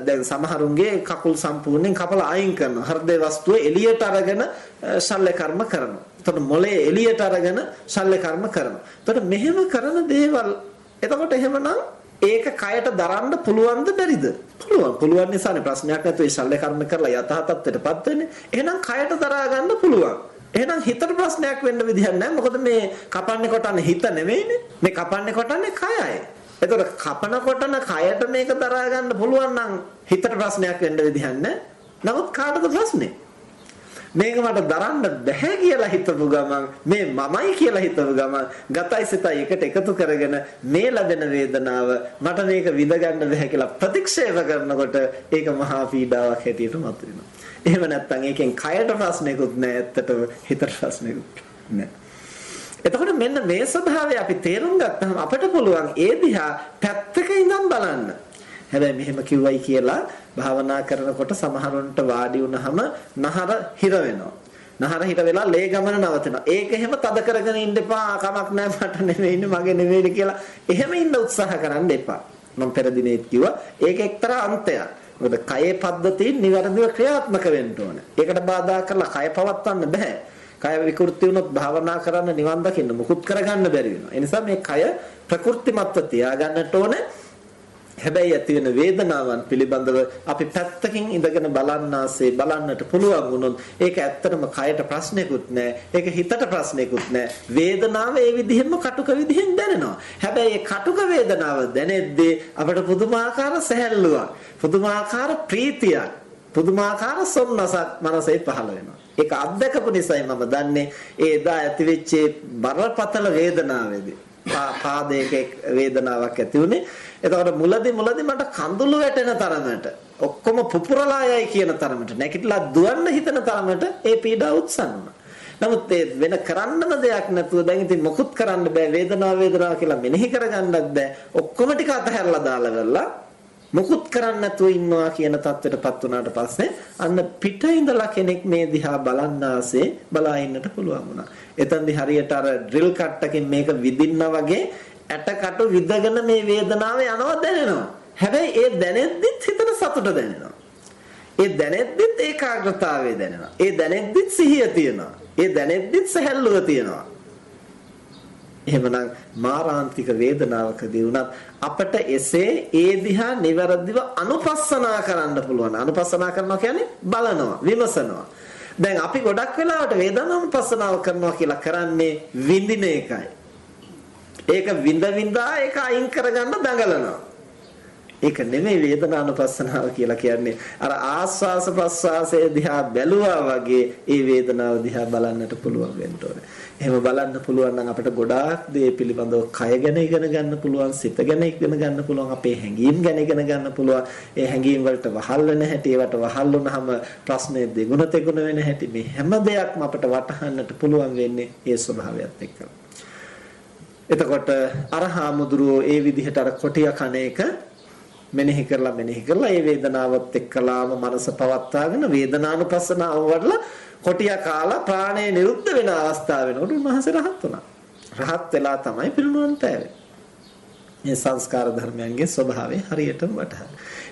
දැන් සමහරුන්ගේ කකුල් සම්පූර්ණයෙන් කපලා අයින් කරනවා. හෘදේ වස්තුව එළියට අරගෙන ශල්‍ය කර්ම කරනවා. එතකොට මොලේ එළියට අරගෙන ශල්‍ය කර්ම කරනවා. එතකොට මෙහෙම කරන දේවල් එතකොට එහෙමනම් ඒක කයට දරන්න පුළුවන්ද බැරිද? පුළුවන්. පුළුවන් නිසානේ ප්‍රශ්නයක් නැතුව ඒ ශල්‍ය කර්ම කරලා යථා තත්ත්වයටපත් වෙන්නේ. එහෙනම් කයට දරා ගන්න පුළුවන්. එහෙනම් හිතට ප්‍රශ්නයක් වෙන්න විදිහක් නැහැ. මොකද මේ කපන්නේ කොටන්නේ හිත නෙවෙයිනේ. මේ කපන්නේ කොටන්නේ කයයි. එතකොට කපන කොටන කයට මේක දරා ගන්න පුළුවන් නම් හිතට ප්‍රශ්නයක් වෙන්න විදිහක් නැහැ. නමුත් කාටද ප්‍රශ්නේ? මේක මට දරන්න බැහැ කියලා හිතපු ගමන් මේ මමයි කියලා හිතපු ගමන් ගතයි සිතයි එකට එකතු කරගෙන මේ ලැබෙන වේදනාව මට මේක විඳ ගන්න බැහැ කියලා ප්‍රතික්ෂේප කරනකොට ඒක මහා පීඩාවක් හැටියට මතුවෙනවා. එහෙම නැත්නම් ඒකෙන් කයට ප්‍රශ්නයක්වත් නැහැ ඇත්තටම හිතට ප්‍රශ්නයක්වත් නැහැ. එතකොට මෙන්න මේ ස්වභාවය අපි තේරුම් ගත්තහම අපිට පුළුවන් ඒ දිහා පැත්තක ඉඳන් බලන්න. හැබැයි මෙහෙම කිව්වයි කියලා භාවනා කරනකොට සමහරුන්ට වාඩි වුණාම නහර හිර වෙනවා. නහර හිර වෙලා ලේ ගමන නවතිනවා. ඒක එහෙම තද කරගෙන ඉන්න එපා. කමක් නැහැ මට නෙවෙයිනේ මගේ නෙවෙයිනේ කියලා එහෙම ඉන්න උත්සාහ කරන්න එපා. මම පෙර දිනෙත් කිව්වා ඒක එක්තරා අන්තයක්. මොකද කයේ පද්ධතිය නිවැරදිව ක්‍රියාත්මක වෙන්න ඕන. ඒකට බාධා කරලා කය පවත්වන්න බෑ. කය විකෘති වුණොත් භාවනා කරන්න නිවන් දකින්න මුකුත් කරගන්න බැරි වෙනවා. ඒ නිසා මේ කය ප්‍රකෘතිමත්ව තියාගන්නට ඕනේ. හැබැයි ඇති වෙන වේදනාවන් පිළිබඳව අපි පැත්තකින් ඉඳගෙන බලන්නාසේ බලන්නට පුළුවන් වුණොත් ඒක ඇත්තටම කයට ප්‍රශ්නයක්වත් නැහැ. ඒක හිතට ප්‍රශ්නයක්වත් නැහැ. වේදනාව ඒ විදිහෙම කටුක විදිහෙන් දැනෙනවා. හැබැයි ඒ කටුක වේදනාව දැනෙද්දී අපට පුදුමාකාර සැහැල්ලුවක්, පුදුමාකාර ප්‍රීතියක්, පුදුමාකාර සොම්නසක් මනසේ පහළ වෙනවා. ඒක අත්දකපු නිසායි මම දන්නේ ඒ එදා ඇතිවෙච්ච බරපතල වේදනාවේදී පාදයක වේදනාවක් ඇති වුණේ. එතකොට මුලදී මුලදී මට කඳුළු වැටෙන තරමට ඔක්කොම පුපුරලා යයි කියන තරමට නැගිටලා දුවන්න හිතන තරමට ඒ පීඩාව උත්සන්න වුණා. නමුත් ඒ වෙන කරන්නම දෙයක් නැතුව දැන් ඉතින් මොකුත් කරන්න බෑ වේදනාව වේදනාව කියලා මෙනෙහි කරගන්නත් බෑ. ඔක්කොම ටික අතහැරලා දාලා ගල්ලා මොකුත් කරන්න නැතුව ඉන්නවා කියන தත්වෙටපත් වුණාට පස්සේ අන්න පිට ඉඳලා කෙනෙක් මේ දිහා බලන්න ආසේ බලා ඉන්නට පුළුවන් වුණා. එතෙන්දි හරියට අර ඩ්‍රිල් කට්ටකින් මේක විදින්න වගේ ඇටකට විදගෙන මේ වේදනාව යනවා දැනෙනවා. හැබැයි ඒ දැනෙද්දිත් හිතට සතුට දැනෙනවා. ඒ දැනෙද්දිත් ඒකාග්‍රතාවය දැනෙනවා. ඒ දැනෙද්දිත් සිහිය තියෙනවා. ඒ දැනෙද්දිත් සැහැල්ලුව තියෙනවා. එහෙමනම් මාරාන්තික වේදනාවකදී වුණත් අපට එසේ ඒ දිහා નિවරදිව අනුපස්සනා කරන්න පුළුවන්. අනුපස්සනා කරනවා කියන්නේ බලනවා, විමසනවා. දැන් අපි ගොඩක් වෙලාවට වේදනානුපස්සනාව කරනවා කියලා කරන්නේ විඳින එකයි. ඒක විඳ විඳා ඒක අයින් කරගන්න දඟලනවා. ඒක නෙමෙයි වේදනානුපස්සනාව කියලා කියන්නේ. අර ආස්වාස ප්‍රස්වාසයේ දිහා බැලුවා වගේ ඒ වේදනාව දිහා බලන්නට පුළුවන් වෙන්න ඕනේ. එහෙම බලන්න පුළුවන් නම් අපිට ගොඩාක් දේ පිළිබඳව කය ගැන ඉගෙන ගන්න පුළුවන්, සිත ගැන ඉගෙන ගන්න පුළුවන්, අපේ හැඟීම් ගැන ඉගෙන ගන්න පුළුවන්. ඒ හැඟීම් වලට වහල් වෙන හැටි, ඒවට වහල් වුනහම ප්‍රශ්නේ දෙගුණ තෙගුණ වෙන හැටි මේ හැම දෙයක්ම අපිට වටහන්නට පුළුවන් වෙන්නේ ඒ ස්වභාවයත් එක්කලා. එතකොට අර හාමුදුරුවෝ ඒ විදිහට අර කොටිය කණ එක මෙනෙහි කරලා මෙනෙහි කරලා ඒ වේදනාවත් එක්කලාම මනස පවත්වාගෙන වේදනානුපස්සනාව වඩලා කොටිය කාලා ප්‍රාණය නිරුද්ධ වෙන අවස්ථාව වෙනකොට උන්වහන්සේ රහත් වුණා. රහත් වෙලා තමයි පිරිනුවන් පෑවේ. මේ සංස්කාර ධර්මයන්ගේ ස්වභාවය හරියටම වටහා.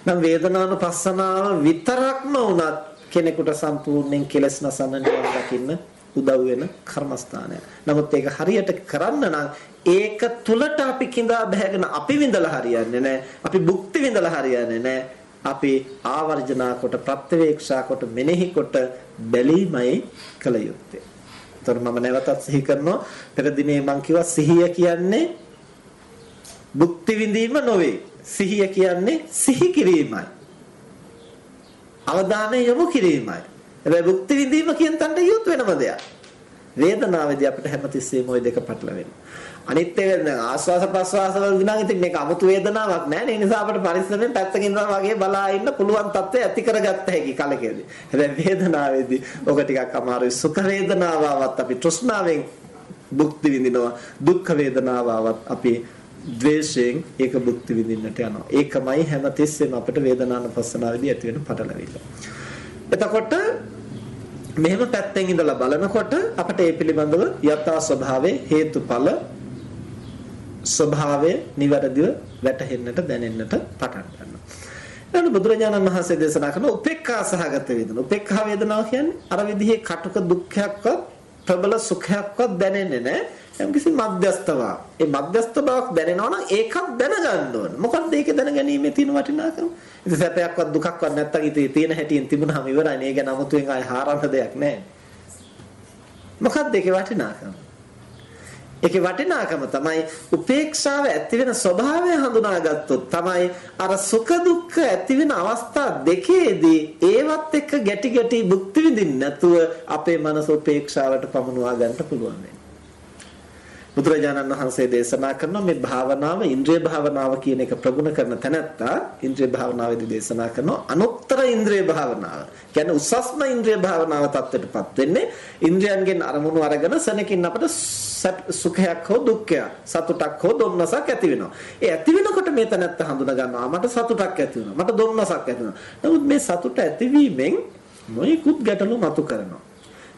නම් වේදනානුපස්සනාව විතරක්ම වුණත් කෙනෙකුට සම්පූර්ණයෙන් කෙලස් නසන්න නිවන් දකින්න උදව් වෙන කර්මස්ථානයක්. නමුත් ඒක හරියට කරන්න නම් ඒක තුලට අපි කිඳා බහැගෙන අපි විඳලා හරියන්නේ නැහැ. අපි භුක්ති විඳලා හරියන්නේ නැහැ. අපි ආවර්ජනා කොට ප්‍රත්‍යවේක්ෂා කොට මෙනෙහි කොට බැලීමයි කල යුත්තේ. ඒතර මම නැවතත් සිහි කරනවා පෙර දිනේ මම කිව්වා සිහිය කියන්නේ භුක්ති විඳීම නොවේ. සිහිය කියන්නේ සිහි කිරීමයි. අවධානය යොමු කිරීමයි. හැබැයි භුක්ති විඳීම කියන තැනට යොත් වෙනම දෙයක්. වේදනාවේදී අපිට හැමතිස්සෙම ওই දෙක පැටලෙනවා. අනිත් එක ආස්වාස ප්‍රස්වාස වලදී නම් ඉතින් මේක 아무තු වේදනාවක් නෑ නේ. ඒ නිසා අපිට පරිස්සමෙන් පැත්තකින් ඉඳලා වගේ බලා ඉන්න පුළුවන් තත්ත්වය ඇති කරගත්ත හැකි කලකේදී. හැබැයි වේදනාවේදී ඔක ටිකක් අමාරුයි. සුඛ වේදනාවවත් අපි තෘෂ්ණාවෙන් භුක්ති විඳිනවා. දුක්ඛ වේදනාවවත් අපි ද්වේෂයෙන් ඒක භුක්ති විඳින්නට යනවා. ඒකමයි හැම තිස්සෙම අපිට වේදනානුපස්සනාවේදී ඇති වෙන පටලැවිල්ල. එතකොට මෙහෙම පැත්තෙන් ඉඳලා බලනකොට අපිට ඒ පිළිබඳව යථා ස්වභාවයේ හේතුඵල ස්වභාවය නිවැරදිව වැටහෙන්නට දැනෙන්නට පටන් ගන්නවා. ඊළඟ බුදුරජාණන් වහන්සේ දේශනා කරන උපේක්ඛා සහගත වේදනා. උපේක්ඛා වේදනාව කියන්නේ අර විදිහේ කටුක දුක්ඛයක්වත් ප්‍රබල සුඛයක්වත් දැනෙන්නේ නැහැ. යම්කිසි මධ්‍යස්තව. ඒ මධ්‍යස්ත බවක් දැනෙනවා නම් ඒකත් දැනගන්න ඕන. මොකක්ද ඒක දැනගැනීමේ තියෙන වටිනාකම? ඉතින් සැපයක්වත් දුකක්වත් නැත්තම් ඉතින් තියෙන හැටියෙන් තිබුණාම ඉවරයි. මේ ගැන 아무තුවෙන් ආය හාරන්න දෙයක් නැහැ. මොකක්ද ඒකේ වටිනාකම? ඒකේ වටිනාකම තමයි උපේක්ෂාව ඇති වෙන ස්වභාවය හඳුනාගත්තොත් තමයි අර සුඛ දුක්ඛ ඇති වෙන අවස්ථා දෙකේදී ඒවත් එක්ක ගැටි ගැටි භුක්ති විඳින්න නැතුව අපේ මනස උපේක්ෂාවට පමුණවා ගන්න පුළුවන් වෙන්නේ. බුදුරජාණන් වහන්සේ දේශනා කරනවා මේ භාවනාව ඉන්ද්‍රිය භාවනාව කියන එක ප්‍රගුණ කරන තැනැත්තා ඉන්ද්‍රිය භාවනාවේදී දේශනා කරනවා අනුත්තර ඉන්ද්‍රිය භාවනාව. කියන්නේ උසස්ම ඉන්ද්‍රිය භාවනාව තත්ත්වයටපත් වෙන්නේ ඉන්ද්‍රියන්ගෙන් අරමුණු අරගෙන සනකින් අපට සුඛයක් හෝ දුක්ඛයක් සතුටක් හෝ දුම්නසක් ඇති වෙනවා. ඒ ඇති වෙනකොට මේ තැනැත්තා හඳුනා ගන්නවා මට සතුටක් ඇති වෙනවා. මට දුම්නසක් ඇති වෙනවා. නමුත් මේ සතුට ඇතිවීමෙන් නොයෙකුත් ගැටලු මතු කරනවා.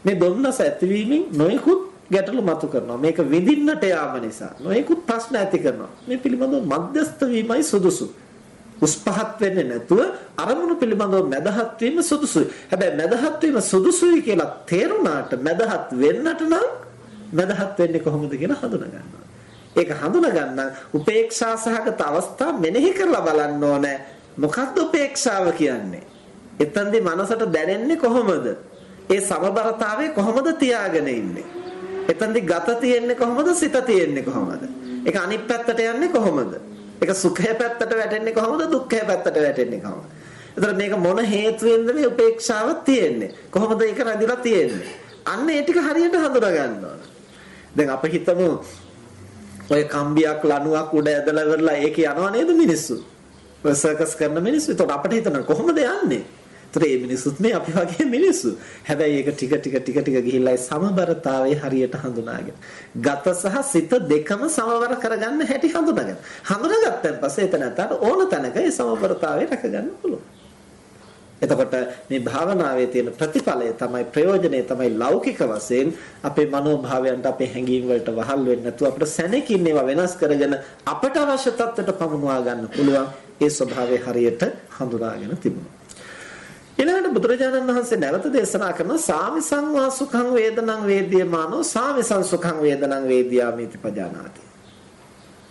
මේ දුම්නස ඇතිවීමෙන් නොයෙකුත් ගැටලු මතු කරනවා. මේක විඳින්නට යාම නිසා නොයෙකුත් ප්‍රශ්න ඇති කරනවා. මේ පිළිබඳව මධ්‍යස්ත වීමයි සුදුසු. උස් පහත් වෙන්නේ නැතුව අරමුණු පිළිබඳව මැදහත් වීම සුදුසුයි. හැබැයි මැදහත් වීම සුදුසුයි කියලා තේරුණාට මැදහත් වෙන්නට නම් මැදහත් වෙන්නේ කොහොමද කියලා හඳුනා ගන්නවා. ඒක හඳුනා ගන්න උපේක්ෂා සහගත අවස්ථා මෙනෙහි කරලා බලන්න ඕනේ. මොකක්ද උපේක්ෂාව කියන්නේ? එතෙන්දී මනසට දැනෙන්නේ කොහොමද? ඒ සමබරතාවය කොහොමද තියාගෙන ඉන්නේ? එතෙන්දී ගත තියෙන්නේ කොහොමද? සිත තියෙන්නේ කොහොමද? ඒක අනිත් පැත්තට යන්නේ කොහොමද? ඒක සුඛය පැත්තට වැටෙන්නේ කොහොමද? දුක්ඛය පැත්තට වැටෙන්නේ කොහොමද? එතකොට මේක මොන හේතුවෙන්ද මේ උපේක්ෂාව තියෙන්නේ? කොහොමද ඒක රැඳිලා තියෙන්නේ? අන්න ඒ ටික හරියට හඳුනා ගන්න ඕන. දැන් අපි හිතමු ඔය කම්බියක් ලණුවක් උඩ ඇදලා ඉවරලා ඒකේ යනවා නේද මිනිස්සු? ඔය සර්කස් කරන මිනිස්සු. එතකොට අපිට හිතන කොහොමද යන්නේ? ඒතර මේ මිනිස්සුත් මේ අපි වගේ මිනිස්සු. හැබැයි ඒක ටික ටික ටික ටික ගිහිල්ලා සමබරතාවයේ හරියට හඳුනාගෙන. ගත සහ සිත දෙකම සමබර කරගන්න හැටි හඳුනාගන්න. හඳුනාගත්තන් පස්සේ එතන තර ඕන තැනක ඒ සමබරතාවය රැකගන්න පුළුවන්. එතකොට මේ භාවනාවේ තියෙන ප්‍රතිඵලය තමයි ප්‍රයෝජනය තමයි ලෞකික වශයෙන් අපේ මනෝභාවයන්ට අපේ හැඟීම් වලට වහල් වෙන්නේ නැතුව අපිට සැනකින් ඒවා වෙනස් කරගෙන අපට අවශ්‍ය තත්ත්වයට පමුණවා ගන්න පුළුවන් ඒ ස්වභාවය හරියට හඳුනාගෙන තිබුණා. ඊළඟට බුදුරජාණන් වහන්සේ නැවත දේශනා කරන සාමිසං වා සුඛං වේදනං වේද්‍යමානෝ සාමිසං සුඛං වේදනං වේද්‍යාමිති පජානාති.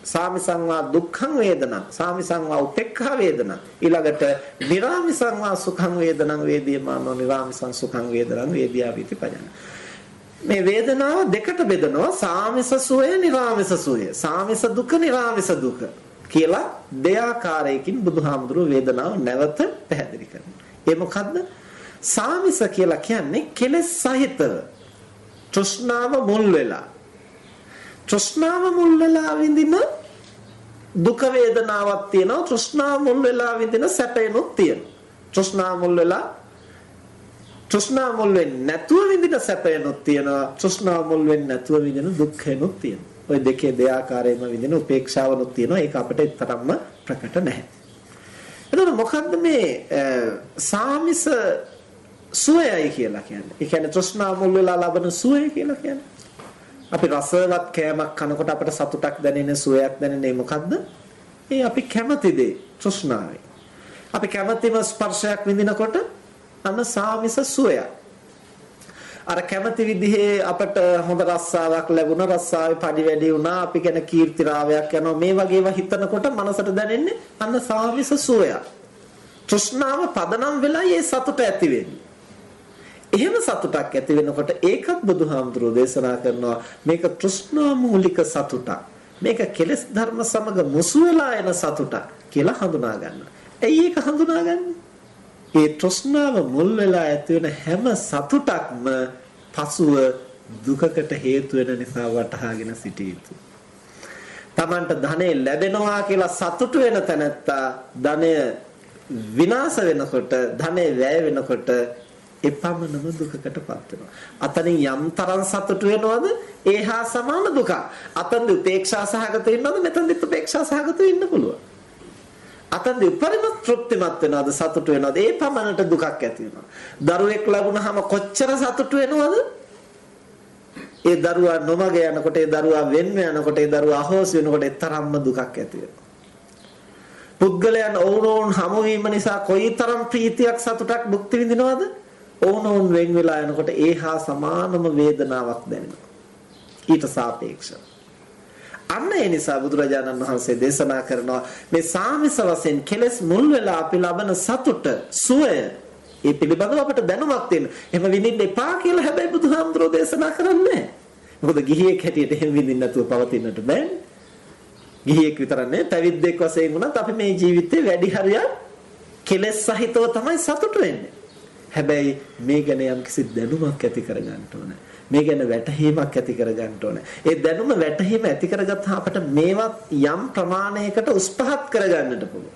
සාමිසං වා දුක්ඛං වේදනං සාමිසං වා උපේක්ඛා වේදනං ඊළඟට නිරාමිසං වා සුඛං වේදනං වේද්‍යමානෝ නිරාමිසං සුඛං වේදනං වේද්‍යාමිති පජානාති. මේ වේදනාව දෙකට බෙදනවා සාමිස සුවය නිරාමිස සුවය. සාමිස දුක නිරාමිස දුක කියලා දෙආකාරයකින් බුදුහාමුදුරුවෝ වේදනාව නැවත පැහැදිලි කරනවා. ඒ මොකද්ද? සාමිස කියලා කියන්නේ කෙලෙස් සහිතව තෘෂ්ණාව මුල් වෙලා. තෘෂ්ණාව මුල් වෙලා විඳින දුක වේදනාවක් තියෙනවා. තෘෂ්ණාව මුල් වෙලා විඳින සැපේනොත් තියෙනවා. තෘෂ්ණාව මුල් වෙලා තෘෂ්ණාව මුල් වෙන්නේ නැතුව විඳින සැපේනොත් තියෙනවා. තෘෂ්ණාව මුල් වෙන්නේ නැතුව විඳින දුක්ඛේනොත් තියෙනවා. ওই දෙකේ දෙආකාරයෙන්ම විඳින උපේක්ෂාවනොත් තියෙනවා. ඒක අපිට තරම්ම ප්‍රකට නැහැ. එතකොට මොකද්ද මේ සාමිස සුවයයි කියලා කියන්නේ? ඒ කියන්නේ තෘෂ්ණා මුල් වෙලා ලබන සුවය කියලා කියන්නේ. අපි රසවත් කෑමක් කනකොට අපට සතුටක් දැනෙන සුවයක් දැනෙන්නේ මොකද්ද? ඒ අපි කැමති දේ තෘෂ්ණාවයි. අපි කැමතිම ස්පර්ශයක් විඳිනකොට අන්න සාමිස සුවයක්. අර කැමති විදිහේ අපට හොඳ රස්සාවක් ලැබුණ රස්සාවේ පඩි වැඩි වුණා. අපි ගැන කීර්තිරාවයක් යනවා. මේ වගේ ඒවා හිතනකොට මනසට දැනෙන්නේ අන්න සාවිස සුවයක් තෘෂ්ණාව පදනම් වෙලා ඒ සතුට ඇති වෙන්නේ. එහෙම සතුටක් ඇති වෙනකොට ඒකත් බුදුහාමුදුරෝ දේශනා කරනවා. මේක තෘෂ්ණා මූලික සතුටක්. මේක කෙලෙස් ධර්ම සමග මුසු වෙලා එන සතුටක් කියලා හඳුනා ගන්න. ඇයි ඒක හඳුනාගන්නේ? ඒ තෘෂ්ණාව මුල් වෙලා ඇති වෙන හැම සතුටක්ම පසුව දුකකට හේතු වෙන නිසා වටහාගෙන සිටිය යුතුයි. Tamanට ධනෙ ලැබෙනවා කියලා සතුටු වෙන තැනැත්තා ධනය විනාශ වෙනකොට ධනෙ වැය වෙනකොට එපමණම දුකකටපත් වෙනවා. අතනින් යම් තරම් සතුටු වෙනවද? ඒහා සමාන දුක. අතන උපේක්ෂා සහගත ඉන්නවද? මෙතනදි උපේක්ෂා සහගත ඉන්න පුළුවන්. අතන්දි උපරිම තෘප්තිමත් වෙනවද සතුටු වෙනවද? ඒ පමණට දුකක් ඇති වෙනවා. දරුවෙක් ලැබුණාම කොච්චර සතුටු වෙනවද? ඒ දරුවා නොමග යනකොට ඒ දරුවා වෙන්ව යනකොට ඒ දරුවා අහෝසි වෙනකොට ඒ තරම්ම දුකක් ඇති වෙනවා. පුද්ගලයන් ඔවුනොවුන් හමු වීම නිසා කොයිතරම් ප්‍රීතියක් සතුටක් භුක්ති විඳිනවද? ඔවුනොවුන් වෙන් වෙලා යනකොට ඒ හා සමානම වේදනාවක් දැනෙනවා. ඊට සාපේක්ෂව. අන්න ඒ නිසා බුදුරජාණන් වහන්සේ දේශනා කරනවා මේ සාමිස වශයෙන් කෙලස් මුල් වෙලා අපි ලබන සතුට සුවය ඒ පිළිබඳව අපට දැනුමක් තියෙන. එහෙම විඳින්න එපා කියලා හැබැයි බුදුහාමුදුරෝ දේශනා කරන්නේ මොකද ගිහියෙක් හැටියට එහෙම විඳින්න නැතුව පවතින්නට බෑනේ. ගිහියෙක් විතරක් නෙවෙයි පැවිද්දෙක් වශයෙන් වුණත් අපි මේ ජීවිතේ වැඩි හරියක් කෙලස් සහිතව තමයි සතුට වෙන්නේ. හැබැයි මේ ගැන යම්කිසි දැනුමක් ඇති කරගන්න ඕනේ. මේ ගැන වැටහීමක් ඇති කරගන්න ඕනේ. ඒ දැනුම වැටහීම ඇති කරගත්තාම අපිට මේවත් යම් ප්‍රමාණයකට උස්පහත් කරගන්නට පුළුවන්.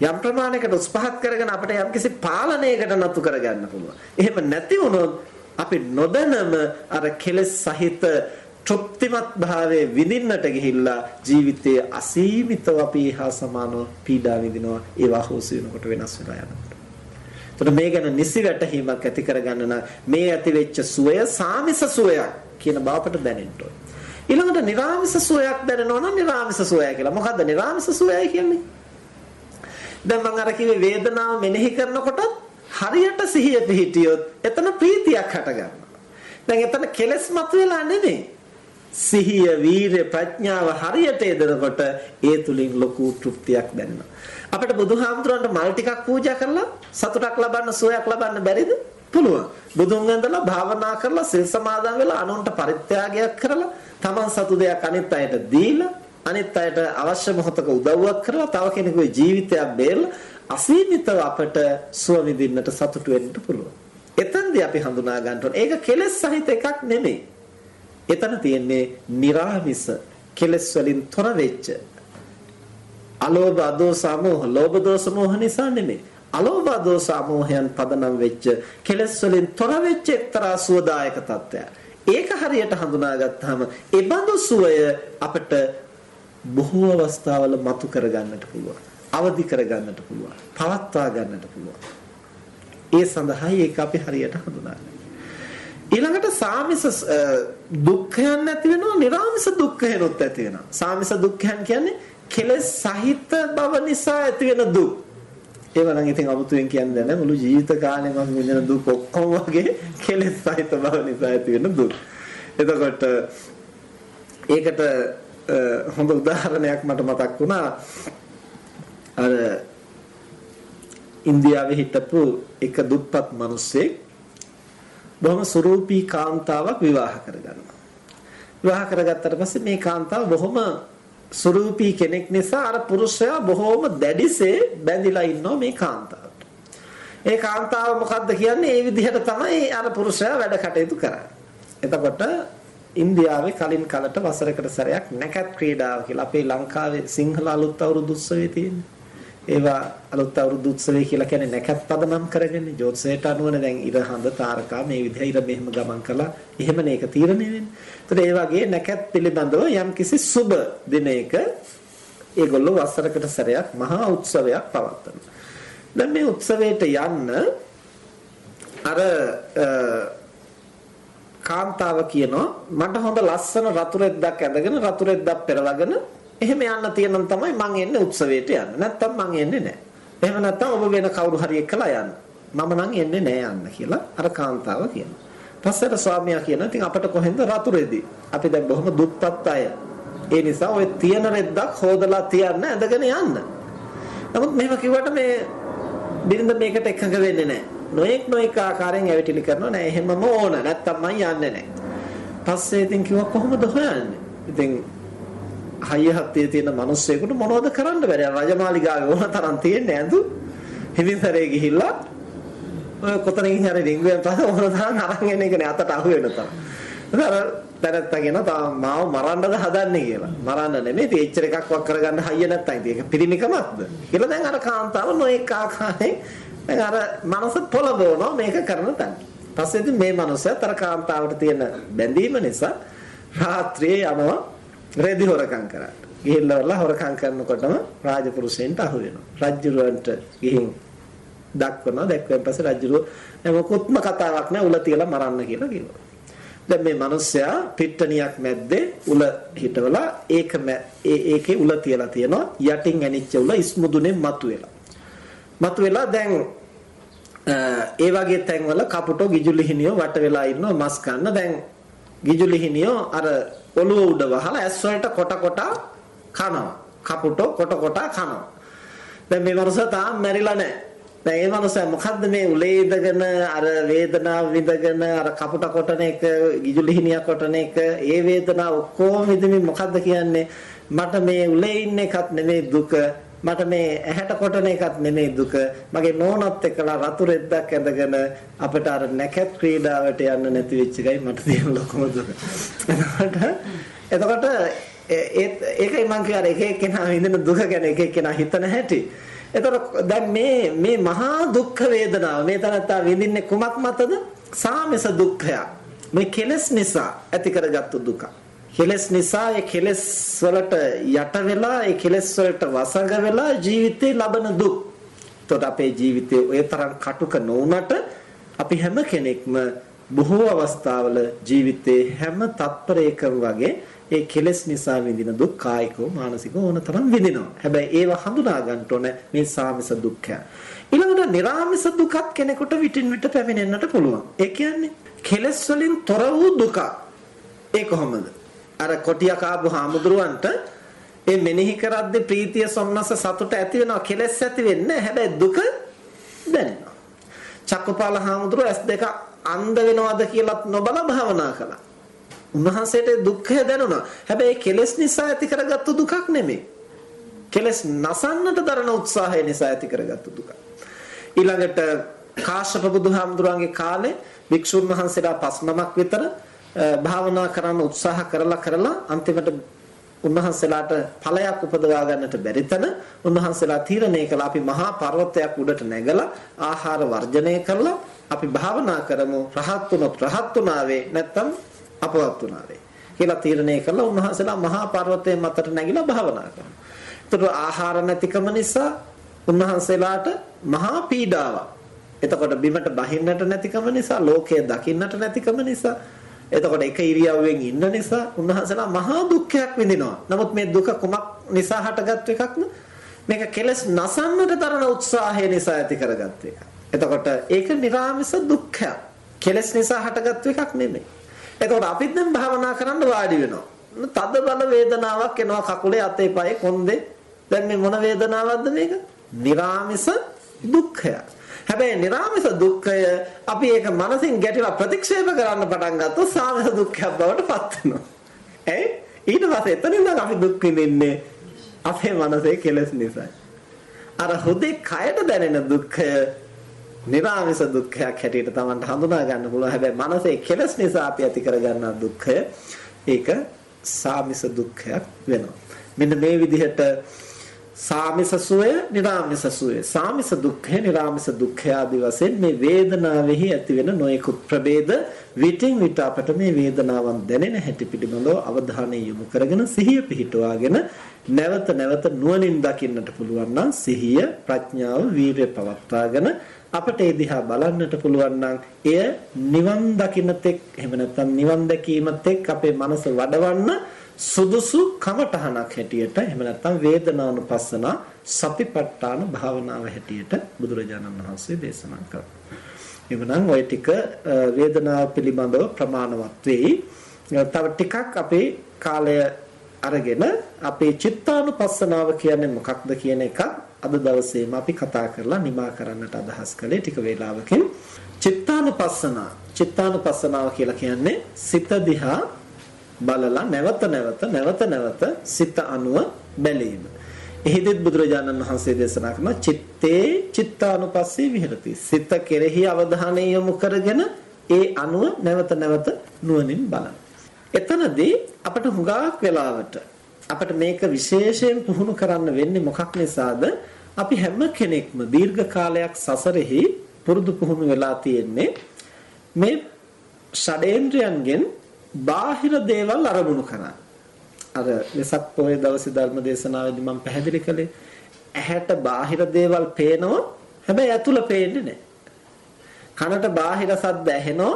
යම් ප්‍රමාණයකට උස්පහත් කරගෙන අපිට යම්කිසි පාලනයකට නතු කරගන්න පුළුවන්. එහෙම නැති වුණොත් අපි නොදැනම අර කෙලෙස් සහිත තෘප්තිමත් භාවයේ විඳින්නට ගිහිල්ලා ජීවිතයේ අසීමිතව අපි හා සමානව පීඩා විඳිනවා ඒවා හොසු වෙනකොට වෙනස් වෙලා යනවා එතකොට මේ ගැන නිසි වැටහීමක් ඇති කරගන්න නම් මේ ඇති වෙච්ච සුවය සාමිස සුවයක් කියන බව අපට දැනෙන්න ඕනේ. ඊළඟට නිර්ාමිස සුවයක් දැනෙනවා නම් නිර්ාමිස සුවය කියලා. මොකද්ද නිර්ාමිස සුවය කියන්නේ? දැන් මම අර කිව්වේ වේදනාව මෙනෙහි කරනකොට හරියට සිහිය පිහිටියොත් එතන ප්‍රීතියක් හට ගන්නවා. දැන් එතන කෙලස් මතුවලා නෙමෙයි. සිහිය, වීරිය, ප්‍රඥාව හරියට යෙදෙනකොට ඒ තුලින් ලොකු තෘප්තියක් දැනෙනවා. අපිට බුදුහාමුදුරන්ට මල් ටිකක් පූජා කරලා සතුටක් ලබන්න සුවයක් ලබන්න බැරිද? පුළුවන්. බුදුන් ඇඳලා භාවනා කරලා සිල් සමාදන් වෙලා අනුන්ට පරිත්‍යාගයක් කරලා තමන් සතු දෙයක් අනිත් අයට දීලා අනිත් අයට අවශ්‍ය මොහොතක උදව්වක් කරලා තව කෙනෙකුගේ ජීවිතයක් බේරලා අසීමිතව අපට සුව විඳින්නට සතුටු වෙන්න පුළුවන්. එතෙන්දී අපි හඳුනා ගන්න ඕනේ. ඒක කෙලෙස් සහිත එකක් නෙමෙයි. එතන තියෙන්නේ निराமிස කෙලෙස් වලින් තොර වෙච්ච අලෝභ අදෝස අමෝහ ලෝභ දෝස මෝහ නිසා නෙමෙයි. අලෝභ දෝස අමෝහයන් පදනම් වෙච්ච කෙලෙස් වලින් තොර වෙච්ච එක්තරා සුවදායක තත්ත්වයක්. ඒක හරියට හඳුනා ගත්තාම ඒ බඳු සුවය අපිට බොහෝ අවස්ථාවල මතු කරගන්නට පුළුවන්. අවදි කරගන්නට පුළුවන්. පවත්වා ගන්නට පුළුවන්. ඒ සඳහායි ඒක අපි හරියට හඳුනාගන්න. ඊළඟට සාමිස දුක්ඛයන් නැති වෙනවා, නිර්ාමිස දුක්ඛයනොත් ඇති වෙනවා. සාමිස දුක්ඛයන් කියන්නේ කෙලෙස් සහිත බව නිසා ඇති වෙන දුක්. ඒව නම් ඉතින් අමුතුවෙන් කියන්නේ නැහැ මුළු ජීවිත කාලෙම අපි විඳින දුක් ඔක්කොම වගේ කෙලෙස් සහිත බව නිසා ඇති වෙන දුක්. එතකොට ඒකට හොඳ උදාහරණයක් මට මතක් වුණා. අර ඉන්දියාවේ හිටපු එක දුප්පත් මිනිස්සෙක් බොහොම සුරූපී කාන්තාවක් විවාහ කරගන්නවා. විවාහ කරගත්තට පස්සේ මේ කාන්තාව බොහොම සුරූපී කෙනෙක් නිසා අර පුරුෂයා බොහොම දැඩිසේ බැඳිලා ඉන්නවා මේ කාන්තාවට. ඒ කාන්තාව මොකද්ද කියන්නේ? ඒ විදිහට තමයි අර පුරුෂයා වැඩ කටයුතු කරන්නේ. එතකොට ඉන්දියාවේ කලින් කලට වසරකට සැරයක් නැකත් ක්‍රීඩාව කියලා අපේ ලංකාවේ සිංහල අලුත් අවුරුදු උත්සවයේ තියෙන්නේ. ඒවා අලුත් අවුරුදු උත්සවය කියලා කියන්නේ නැකත් පදනම් කරගෙන ජෝතිෂයට අනුවනේ දැන් ඉර හඳ තාරකා මේ විදිහ ඉර මෙහෙම ගමන් කළා එහෙමනේ ඒක තීරණය වෙන්නේ. ඒතර ඒ වගේ නැකත් පිළිබඳව යම්කිසි සුබ දිනයක ඒගොල්ලෝ වසරකට සැරයක් මහා උත්සවයක් පවත්වනවා. දැන් මේ උත්සවයට යන්න අර කාන්තාව කියනවා මට හොඳ ලස්සන රතු රෙද්දක් ඇඳගෙන රතු රෙද්දක් පෙරවගෙන එහෙම යන්න තියෙනම් තමයි මං එන්නේ උත්සවයට යන්න. නැත්තම් මං එන්නේ නැහැ. එහෙම නැත්තම් ඔබ වෙන කවුරු හරි එක්කලා යන්න. මම නම් එන්නේ නැහැ යන්න කියලා අර කාන්තාව කියනවා. පස්සට ස්වාමියා කියනවා ඉතින් අපිට කොහෙන්ද රතු රෙදි? අපි දැන් බොහොම දුප්පත් අය. ඒ නිසා ඔය තියෙන රෙද්දක් හොදලා තියන්න ඇඳගෙන යන්න. නමුත් මෙහෙම කිව්වට මේ බිරිඳ මේකට එකඟ වෙන්නේ නැහැ. නොඑක් නොඑක් ආකාරයෙන් ඇවිටිලි කරනවා නෑ එහෙමම ඕන නැත්තම් මං යන්නේ නැහැ. පස්සේ ඉතින් කිව්වා කොහොමද හොයන්නේ? ඉතින් හයිය හත්තේ තියෙන මිනිස්සෙකුට මොනවද කරන්න බැරි රජමාලිගාවේ ඕන තරම් තියෙන ඇඳු හිමින්තරේ ගිහිල්ලා ඔය කොතනින් හරි රින්ගුවෙන් පස්සේ ඕන තරම් අරන් එන එකනේ අතට අහු වෙන තරම්. අර දැනත්තගෙන තාම මාව මරන්නද හදන්නේ කියලා. මරන්න නෙමෙයි ඉතින් එච්චර එකක් වක් කරගන්න හයිය නැත්තම් ඉතින් ඒක පිරිමිකමක්ද? කියලා දැන් අර කාන්තාව නොඑක ආකාරයෙන් දැන් අර මනස පොළඹවනවා මේක කරන තැන. පස්සේ ඉතින් මේ මනුස්සයා අර කාන්තාවට තියෙන බැඳීම නිසා රාත්‍රියේ යනවා රෙදි හොරකම් කරන්න. ගිහිල්ලා හොරකම් කරනකොටම රාජපුරුෂයන්ට අහු වෙනවා. රජුරවන්ට ගිහින් දක්වනවා. දැක්වෙන් පස්සේ රජුරෝ මොකොත්ම කතාවක් නෑ උල තියලා මරන්න කියලා කිව්වා. දැන් මේ මිනිස්සයා පිට්ටනියක් මැද්දේ උල හිටවලා ඒක ඒකේ උල තියලා තියෙනවා. යටින් ඇනිච්ච උල ඉස්මුදුනේ මතුවෙලා. මතුවෙලා දැන් ඒ වගේ තැන්වල කපුටෝ ගිජුලිහිනියෝ වට වෙලා ඉන්නවා මස් කන්න. දැන් ගිජුලිහිනියෝ අර ඔළුව උඩ වහලා ඇස් වලට කොට කොට කනවා. කපුටෝ කොට කොට කනවා. දැන් මේ මනුස්සයා තාම මැරිලා නැහැ. දැන් මේ මනුස්සයා මොකද්ද මේ උලේ ඉඳගෙන අර වේදනාව විඳගෙන අර කපුට කොටන එක, ගිජුලිහිනිය කොටන එක, ඒ වේදනාව ඔක්කොම විඳින්න මොකද්ද කියන්නේ? මට මේ උලේ ඉන්න එකත් නෙමෙයි දුක මට මේ ඇහැට කොටන එකත් නෙමෙයි දුක මගේ නෝනත් එක්කලා රතු රෙද්දක් ඇඳගෙන අපිට අර නැකත් ක්‍රීඩාවට යන්න නැති වෙච්ච එකයි මට තියෙන ලොකුම දුක. එතකොට ඒකයි මම කියන්නේ එක එක්කෙනා විඳින දුක ගැන එක එක්කෙනා හිතන හැටි. එතකොට දැන් මේ මේ මහා දුක් වේදනාව මේ තරත්තා විඳින්නේ කුමක් මතද? සාමස දුක්ඛය. මේ කෙලස් නිසා ඇති කරගත්තු දුකක්. කෙලස් නිසා ඒ කෙලස් වලට යට වෙලා ඒ කෙලස් වලට වසඟ වෙලා ජීවිතේ ලබන දුක්. එතකොට අපේ ජීවිතේ ওই තරම් කටුක නොවුනට අපි හැම කෙනෙක්ම බොහෝ අවස්ථාවල ජීවිතේ හැම තත්පරයකම වගේ ඒ කෙලස් නිසා විඳින දුක් කායිකව මානසිකව ඕන තරම් විඳිනවා. හැබැයි ඒව හඳුනා ගන්න ඕන මේ සාමිස දුක්ඛය. ඊළඟට නිර්ාමිස දුකත් කෙනෙකුට විටින් විට පැමිණෙන්නට පුළුවන්. ඒ කියන්නේ කෙලස් වලින් තොර වූ දුක. ඒ කොහොමද? අර කොටියක් ආපු හාමුදුරුවන්ට ඒ මෙනෙහි කරද්දී ප්‍රීතිය සොම්නස සතුට ඇති වෙනවා කෙලෙස් ඇති වෙන්නේ හැබැයි දුක දැනෙනවා. චක්කපාල හාමුදුරුව S2 අන්ධ වෙනවද කියලාත් නොබල භාවනා කළා. උන්වහන්සේට දුක්ඛය දැනුණා. හැබැයි කෙලෙස් නිසා ඇති කරගත්තු දුකක් නෙමෙයි. කෙලෙස් නසන්නට දරන උත්සාහය නිසා ඇති කරගත්තු දුක. ඊළඟට කාශ්‍යප බුදුහාමුදුරන්ගේ කාලේ භික්ෂුන් වහන්සේලා පස් නමක් විතර භාවනා කරන්න උත්සාහ කරලා කරලා අන්තිමට උන්වහන්සේලාට ඵලයක් උපදවා ගන්නට බැරි තැන උන්වහන්සේලා තීරණය කළා අපි මහා පර්වතයක් උඩට නැගලා ආහාර වර්ජනය කරලා අපි භාවනා කරමු රහත් වුණොත් රහත් වුණාවේ නැත්තම් අපවත් වුණාවේ කියලා තීරණය කළා උන්වහන්සේලා මහා පර්වතයේ මතට නැගිලා භාවනා කරනවා. ඒතර ආහාර නැතිකම නිසා උන්වහන්සේලාට මහා පීඩාවක්. එතකොට බිමට බහින්නට නැතිකම නිසා ලෝකය දකින්නට නැතිකම නිසා එතකොට එක ඉරියව්වෙන් ඉන්න නිසා උන්වහන්සේලා මහා දුක්ඛයක් විඳිනවා. නමුත් මේ දුක කුමක් නිසා හටගත් එකක්ද? මේක කෙලස් නසන්නට තරන උත්සාහය නිසා ඇති කරගත් එක. එතකොට ඒක නිර්ාමස දුක්ඛයක්. කෙලස් නිසා හටගත් එකක් නෙමෙයි. එතකොට අපිත් දැන් භාවනා කරන්න වාඩි වෙනවා. තද බල වේදනාවක් එනවා කකුලේ අතේ පයේ කොන්දේ. දැන් මේ මොන වේදනාවක්ද මේක? නිර්ාමස දුක්ඛයක්. හැබැයි නිර්ාමස දුක්ඛය අපි ඒක මනසින් ගැටිලා ප්‍රතික්ෂේප කරන්න පටන් ගත්තොත් සාමස දුක්ඛයක් බවට පත් වෙනවා. ඇයි? ඊට පස්සේ එතනින් නම් අපි දුක් විඳින්නේ අපේ මනසේ කෙලෙස් නිසායි. අර හුදේ කයට දැනෙන දුක්ඛය නිර්ාමස දුක්ඛයක් හැටියට Tamanට හඳුනා ගන්න පුළුවන්. හැබැයි මනසේ කෙලෙස් නිසා අපි ඇති කරගන්නා දුක්ඛය ඒක සාමිස දුක්ඛයක් වෙනවා. මෙන්න මේ විදිහට සාමිස සුවය, නිරාමිස සුවය. සාමිස දුක්ඛය, නිරාමිස දුක්ඛය ආදී වශයෙන් මේ වේදනාවෙහි ඇතිවෙන නොයෙකුත් ප්‍රභේද විටින් විට අපට මේ වේදනාවන් දැනෙන හැටි පිළිබඳව අවධානය යොමු කරගෙන සිහිය පිහිටුවාගෙන නැවත නැවත නුවණින් දකින්නට පුළුවන් නම් සිහිය, ප්‍රඥාව, වීරිය පවත්වාගෙන අපට ඒ දිහා බලන්නට පුළුවන් නම් එය නිවන් දකින්න තෙක් එහෙම නැත්නම් නිවන් දැකීම තෙක් අපේ මනස වඩවන්න සුදුසු කමඨහනක් හැටියට එහෙම නැත්නම් වේදනානුපස්සන සතිපට්ඨාන භාවනාව හැටියට බුදුරජාණන් වහන්සේ දේශනා කළා. එවනම් ওই ටික වේදනාව පිළිබඳව ප්‍රමාණවත් වෙයි. තව ටිකක් අපේ කාලය අරගෙන අපේ චිත්තානුපස්සනාව කියන්නේ මොකක්ද කියන එක අද දවසේම අපි කතා කරලා නිමා කරන්නට අදහස් කළේ ටික වේලාවකින්. චිත්තානුපස්සනාව චිත්තානුපස්සනාව කියලා කියන්නේ සිත දිහා බලලා නැවත නැවත නැවත නැවත සිත අනුව බැලීම. එහිදෙත් බුදුරජාණන් වහන්සේ දේශනා කරන චිත්තේ චිත්තානුපස්සේ විහෙරති. සිත කෙරෙහි අවධානය යොමු කරගෙන ඒ අනුව නැවත නැවත නුවණින් බලන. එතනදී අපට හුඟක් වෙලාවට අපිට මේක විශේෂයෙන් පුහුණු කරන්න වෙන්නේ මොකක් නිසාද? අපි හැම කෙනෙක්ම දීර්ඝ කාලයක් සසරෙහි පුරුදු පුහුණු වෙලා තියෙන්නේ මේ ෂඩේන්ද්‍රයන්ගෙන් බාහිර දේවල් අරමුණු කරා. අර වෙසක් පොයේ දවසේ ධර්ම දේශනාවේදී මම පැහැදිලි කළේ ඇහැට බාහිර දේවල් පේනවා හැබැයි ඇතුළ පේන්නේ නැහැ. කනට බාහිර සද්ද ඇහෙනවා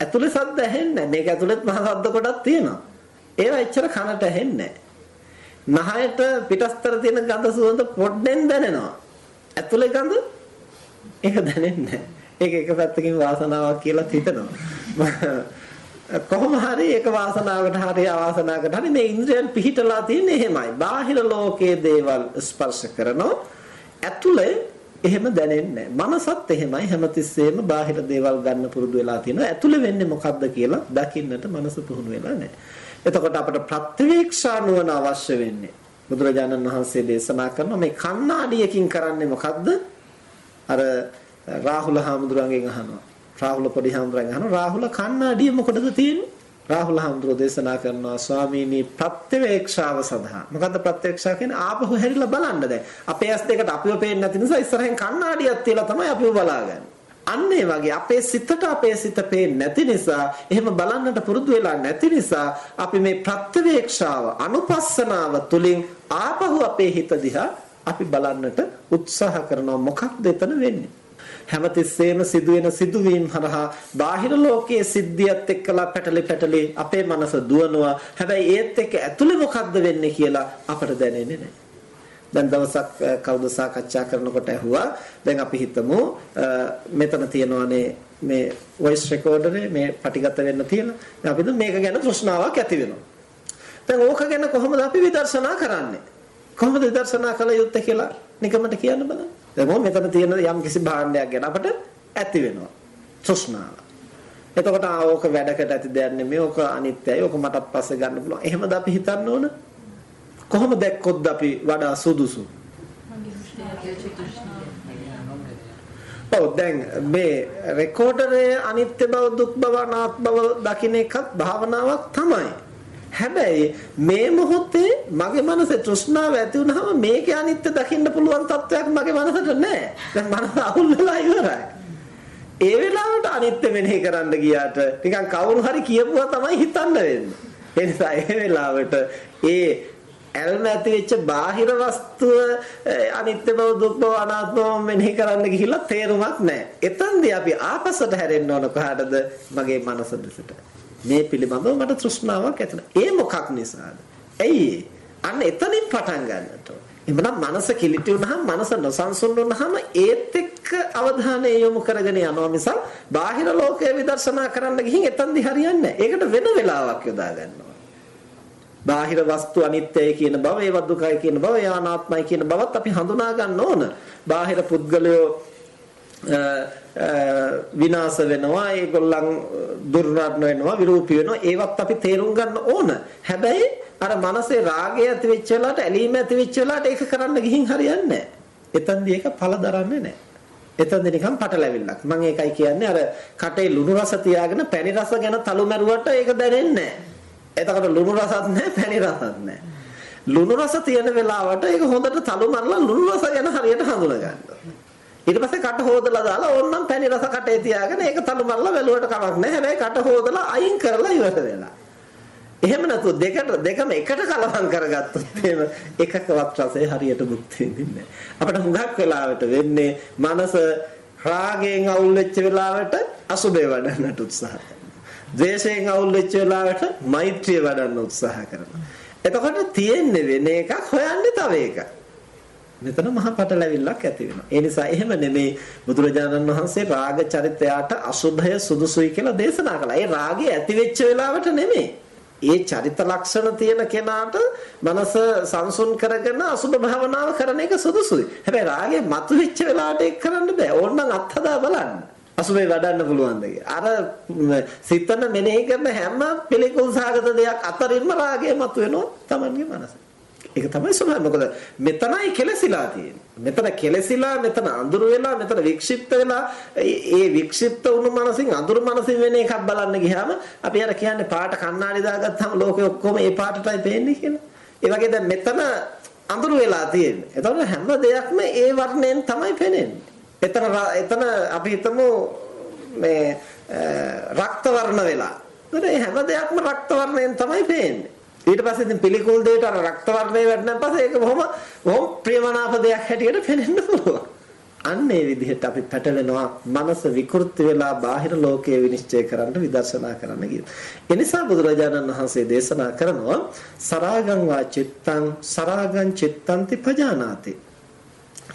ඇතුළේ සද්ද ඇහෙන්නේ නැහැ. මේක ඇතුළෙත් මහ සද්ද කොටක් තියෙනවා. ඒවා එච්චර කනට ඇහෙන්නේ නැහැ. නහයට පිටස්තර තියෙන ගඳ සුවඳ පොඩ්ඩෙන් දැනෙනවා. ඇතුළේ ගඳ ඒක දැනෙන්නේ නැහැ. ඒක එක පැත්තකින් වාසනාවක් කියලා හිතනවා. කොහොම හරි ඒක වාසනාවකට හරි අවාසනාවකට හරි මේ ඉන්ද්‍රයන් පිහිටලා තියෙන්නේ එහෙමයි. බාහිර ලෝකයේ දේවල් ස්පර්ශ කරනවා. ඇතුළේ එහෙම දැනෙන්නේ මනසත් එහෙමයි හැමතිස්සෙම බාහිර දේවල් ගන්න පුරුදු වෙලා තියෙනවා. ඇතුළේ වෙන්නේ මොකද්ද කියලා දකින්නට මනස පුහුණු වෙලා නැහැ. එතකොට අපට ප්‍රත්‍යවේක්ෂා නුවණ අවශ්‍ය වෙන්නේ. බුදුරජාණන් වහන්සේ දේශනා කරන මේ කණ්ණාඩියකින් කරන්නේ මොකද්ද? අර රාහුල හාමුදුරන්ගෙන් අහනවා. රාහුල පොඩි හාමුදුරන් අහනවා රාහුල කණ්ණාඩිය මොකටද තියෙන්නේ? රාහුල හාමුදුරුවෝ දේශනා කරනවා ස්වාමීනි ප්‍රත්‍යවේක්ෂාව සඳහා. මොකද්ද ප්‍රත්‍යවේක්ෂා කියන්නේ? ආපහු හැරිලා බලන්න දැන්. අපේ ඇස් දෙකට අපිව පේන්නේ නැති නිසා ඉස්සරහෙන් කණ්ණාඩියක් තියලා තමයි අපිව බලාගන්නේ. අන්න ඒ වගේ අපේ සිතට අපේ සිත පේන්නේ නැති නිසා එහෙම බලන්නට පුරුදු වෙලා නැති නිසා අපි මේ ප්‍රත්‍යවේක්ෂාව අනුපස්සනාව තුලින් ආපහු අපේ හිත දිහා අපි බලන්නට උත්සාහ කරනවා මොකක්ද එතන වෙන්නේ හැමතිස්සෙම සිදුවෙන සිදුවීම් හරහා බාහිර ලෝකයේ සිද්ධියත් එක්කලා පැටලි පැටලි අපේ මනස දුවනවා. හැබැයි ඒත් එක්ක ඇතුලේ මොකද්ද වෙන්නේ කියලා අපට දැනෙන්නේ නැහැ. දැන් දවසක් කවුද සාකච්ඡා කරනකොට ඇහුවා දැන් අපි හිතමු මෙතන තියෙනවානේ මේ වොයිස් රෙකෝඩරේ මේ පටිගත වෙන්න තියෙන. දැන් අපි මේක ගැන තෘෂ්ණාවක් ඇති වෙනවා. දැන් ඕක ගැන කොහොමද අපි විදර්ශනා කරන්නේ? කොහොමද විදර්ශනා කළ යුත්තේ කියලා නිකමට කියන්න බලන්න. දැන් මොකද මෙතන තියෙන යම් කිසි භාණ්ඩයක් ගැන අපට ඇති වෙනවා. තෘෂ්ණාව. එතකොට ආවෝක වැඩකට ඇති දෙයක් නෙමෙයි. ඕක අනිත්‍යයි. ඕක මටත් පස්සේ ගන්න පුළුවන්. එහෙමද අපි හිතන්න ඕන? කොහොම දැක්කොත් අපි වඩා සුදුසු? ඔව් දැන් මේ රෙකෝඩරයේ අනිත්‍ය බව දුක් බව අනාත්ම බව දකින්න එකත් භාවනාවක් තමයි. හැබැයි මේ මොහොතේ මගේ මනසේ තෘෂ්ණාව ඇති වුනහම මේකේ අනිත්‍ය දකින්න පුළුවන් තත්වයක් මගේ මනසට නැහැ. දැන් මනස අහුල් වෙලා ඉවරයි. ඒ වෙලාවට අනිත්‍ය මෙනෙහි කරන්න ගියාට නිකන් කවුරු හරි කියපුවා තමයි හිතන්න වෙන්නේ. ඒ නිසා ඒ වෙලාවට ඒ ඇල්ම ඇති වෙච්ච බාහිර වස්තුව අනිත්‍ය බව දුක් බව අනාත්ම බව මෙනෙහි කරන්න ගිහිල්ලා තේරුමක් නැහැ. එතෙන්දී අපි ආපසට හැරෙන්න ඕන කොහාටද? මගේ මනස දෙසට. මේ පිළිබඳව මට තෘෂ්ණාවක් ඇති ඒ මොකක් නිසාද? ඇයි අන්න එතනින් පටන් ගන්නට එමනම් මනස කිලිටි වුනහම මනස නොසන්සුන් වුනහම ඒත් එක්ක අවධානය යොමු කරගෙන යනවා මිසක් බාහිර ලෝකයේ විදර්ශනා කරන්න ගිහින් එතනදි හරියන්නේ නැහැ. ඒකට වෙන වෙලාවක් යොදා ගන්නවා. බාහිර වස්තු අනිත්‍යයි කියන බව, ඒවා දුකයි කියන බව, ඒවා අනාත්මයි කියන බවත් අපි හඳුනා ගන්න ඕන. බාහිර පුද්ගලයෝ විනාශ වෙනවා ඒගොල්ලන් දුර්වර්ණ වෙනවා විරූපී වෙනවා. ඒවත් අපි තේරුම් ගන්න ඕන. හැබැයි අර මනසේ රාගය ඇති වෙච්ච වෙලාවට ඇලීම ඇති වෙච්ච වෙලාවට ඒක කරන්න ගිහින් හරියන්නේ නැහැ. එතෙන්දී ඒක පළ දරන්නේ නැහැ. එතෙන්දී නිකන් පටලැවිල්ලක්. මම ඒකයි කියන්නේ අර කටේ ලුණු රස තියාගෙන පැණි රස ගැන තලු මැරුවට ඒක දැනෙන්නේ නැහැ. එතකොට ලුණු රසත් නැහැ පැණි රසත් නැහැ. ලුණු රස තියෙන වෙලාවට ඒක හොඳට තලු මරලා ලුණු රස ගැන හරියට හඳුනා ගන්නවා ඊට පස්සේ කට හොදලා දාලා ඕන්නම් පැණි රස කටේ තියාගෙන ඒක තලු මරලා වැලුවට කමක් නැහැ. හැබැයි කට හොදලා අයින් කරලා ඉවර වෙලා. එහෙම නැතු දෙකට දෙකම එකට කලවම් කරගත්තොත් එහෙම එකකවත් රසය හරියට භුක්ති විඳින්නේ අපිට හුඟක් වෙලාවට වෙන්නේ මනස රාගයෙන් අවුල් වෙච්ච වෙලාවට අසුබේ වඩන්නට උත්සාහ කරනවා. ද්වේෂයෙන් අවුල් වෙච්ච වෙලාවට මෛත්‍රිය වඩන්න උත්සාහ කරනවා. එතකොට තියෙන්නේ වෙන එකක් හොයන්නේ තව එකක්. මෙතන මහා පටලැවිල්ලක් ඇති වෙනවා. ඒ නිසා එහෙම නෙමේ බුදුරජාණන් වහන්සේ රාග චරිතයට අසුභය සුදුසුයි කියලා දේශනා කළා. ඒ රාගය ඇති වෙච්ච වෙලාවට නෙමේ. ඒ චරිත ලක්ෂණ තියෙන කෙනාට මනස සංසුන් කරගෙන අසුභ භාවනාව කරන එක සුදුසුයි. හැබැයි රාගය මතුවෙච්ච වෙලාවට ඒක කරන්න බෑ. ඕනනම් අත්හදා බලන්න. අසුභේ වඩන්න පුළුවන්ද අර සිතන මෙනෙහි කරන හැම පිළිකුල් සාගත දෙයක් අතරින්ම රාගය මතුවෙනවා Tamange මනසේ. ඒක තමයි ස්වභාවය. මොකද මෙතනයි කෙලසිලා තියෙන්නේ. මෙතන කෙලසිලා මෙතන අඳුර වෙලා මෙතන වික්ෂිප්ත වෙලා ඒ වික්ෂිප්ත වුණු මනසින් අඳුර මනසින් වෙන එකක් බලන්න ගියාම අපි අර කියන්නේ පාට කණ්ණාඩි දාගත්තාම ලෝකෙ ඔක්කොම ඒ පාටටයි පේන්නේ කියලා. ඒ වගේ දැන් මෙතන අඳුර වෙලා තියෙන්නේ. එතකොට හැම දෙයක්ම ඒ වර්ණයෙන් තමයි පේන්නේ. එතන එතන අපි හිතමු මේ රක්ත වර්ණ වෙලා. ඒතර හැම දෙයක්ම රක්ත වර්ණයෙන් තමයි පේන්නේ. ඊට පස්සේ ඉතින් පිළිකුල් දෙයට අර රක්ත වර්ණය වැටෙනන් පස්සේ ඒක බොහොම බොහොම ප්‍රියමනාප දෙයක් හැටියට පෙනෙන්න පුළුවන්. අන්න ඒ විදිහට අපි පැටලෙනවා මනස විකෘති වෙලා බාහිර ලෝකයේ විනිශ්චය කරන්න විදර්ශනා කරන්න කියන. ඒ නිසා බුදුරජාණන් වහන්සේ දේශනා කරනවා සරාගං වා චිත්තං සරාගං චිත්තන්ති පජානාති.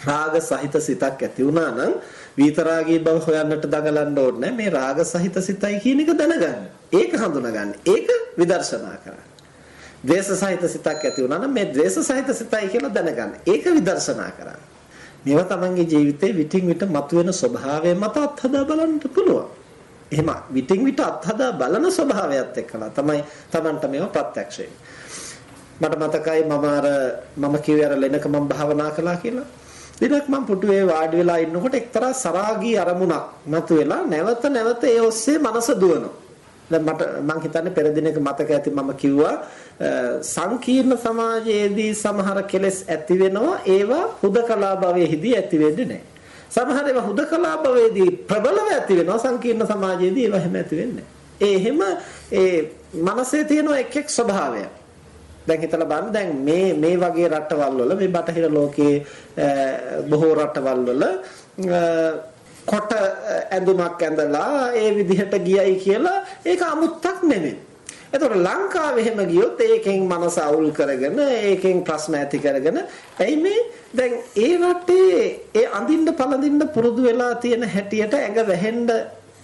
රාග සහිත සිතක් ඇති වුණා නම් විතරාගී බව හොයන්නට දඟලන්න ඕනේ මේ රාග සහිත සිතයි කියන එක දැනගන්න. ඒක හඳුනගන්න. ඒක විදර්ශනා කරන්න. ද්වේෂ සහිත සිතක් ඇති වුණා නම් මේ ද්වේෂ සහිත සිතයි කියලා දැනගන්න. ඒක විදර්ශනා කරන්න. මේවා තමන්ගේ ජීවිතේ විටින් විට මතුවෙන ස්වභාවය මත අත්හදා බලන්න පුළුවන්. එහෙම විටින් විට අත්හදා බලන ස්වභාවයත් එක්කලා තමයි තමන්ට මේවා ප්‍රත්‍යක්ෂ මට මතකයි මම අර මම කිව්වේ අර ලෙනක මම භාවනා කළා කියලා. දිනක් මම පුටුවේ වාඩි වෙලා ඉන්නකොට එක්තරා සරාගී අරමුණක් මතුවෙලා නැවත නැවත ඒ ඔස්සේ මනස දුවනවා. දැන් මට මං හිතන්නේ පෙර දිනක මතක ඇති මම කිව්වා සංකීර්ණ සමාජයේදී සමහර කෙලෙස් ඇති වෙනවා ඒවා හුදකලා භවයේදී ඇති වෙන්නේ නැහැ. සමහර ඒවා හුදකලා භවයේදී ප්‍රබලව ඇති වෙනවා සංකීර්ණ සමාජයේදී ඒවා හැම ඇති වෙන්නේ ඒ එහෙම ඒ මනසේ තියෙන එක් එක් ස්වභාවය. දැන් හිතලා බලන්න දැන් මේ මේ වගේ රටවල් වල මේ බටහිර ලෝකයේ බොහෝ රටවල් වල කොට ඇඳුමක් ඇඳලා ඒ විදිහට ගියයි කියලා ඒක අමුත්තක් නෙමෙයි. එතකොට ලංකාවේ එහෙම ගියොත් ඒකෙන් මනස අවුල් කරගෙන ඒකෙන් ප්‍රශ්න ඇති කරගෙන ඇයි මේ දැන් ඒ රටේ ඒ අඳින්න පළඳින්න පුරුදු වෙලා තියෙන හැටියට ඇඟ වැහෙන්න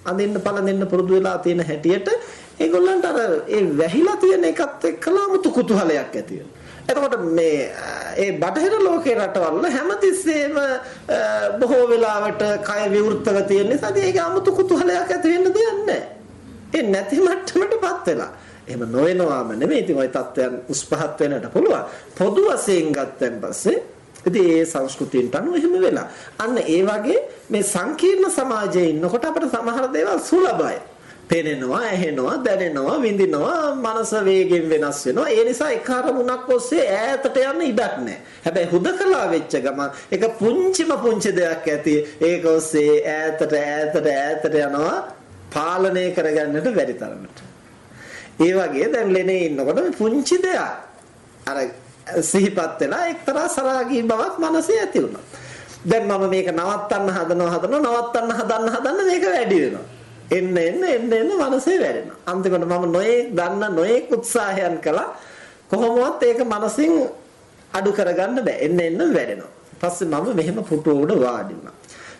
අඳින්න පළඳින්න පුරුදු වෙලා තියෙන හැටියට ඒගොල්ලන්ට අර ඒ වැහිලා තියෙන එකත් එක්කලා මුතු කුතුහලයක් ඇති එතකොට මේ ඒ බටහිර ලෝකේ රටවල හැමතිස්සෙම බොහෝ වෙලාවට කය විවෘතව තියෙන නිසා ඒකේ 아무තු කුතුහලයක් ඇති වෙන්න දෙයක් නැහැ. ඒ නැති මට්ටමටපත් වෙලා. එහෙම නොවෙනවාම නෙමෙයි. ඉතින් ওই தත්වයන් උස්පහත් වෙන්නට පුළුවන්. පොදු වශයෙන් ගත්තන් පස්සේ ඉතින් ඒ සංස්කෘතියට අනුව එහෙම වෙලා. අන්න ඒ වගේ මේ සංකීර්ණ සමාජයේ ඉන්නකොට අපිට සමහර දේවල් සුලභයි. පෙනෙනවා, ඇහෙනවා, දැනෙනවා, විඳිනවා, මනස වේගෙන් වෙනස් වෙනවා. ඒ නිසා එක අරමුණක් ඔස්සේ ඈතට යන්න ඉඩක් නැහැ. හැබැයි හුදකලා වෙච්ච ගමන් එක පුංචිම පුංචි දෙයක් ඇති. ඒක ඔස්සේ ඈතට ඈතට ඈතට යනවා පාලනය කරගන්නට බැරි තරමට. ඒ වගේ දැන් ලෙනේ ඉන්නකොට පුංචි දෙයක් අර සිහිපත් වෙලා එක්තරා සරාගී බවක් මනසේ ඇති වුණා. දැන් මම මේක නවත්තන්න හදනවා හදනවා නවත්තන්න හදන්න හදන්න මේක වැඩි වෙනවා. එන්න එන්න එන්න එන්න මනසේ වැඩෙනවා. අන්තිමට මම නොයේ දන්න නොයේ උත්සාහයන් කළා කොහොමවත් ඒක මනසින් අඩු කරගන්න බෑ. එන්න එන්න වැඩෙනවා. පස්සේ මම මෙහෙම පුටු උඩ වාඩි වුණා.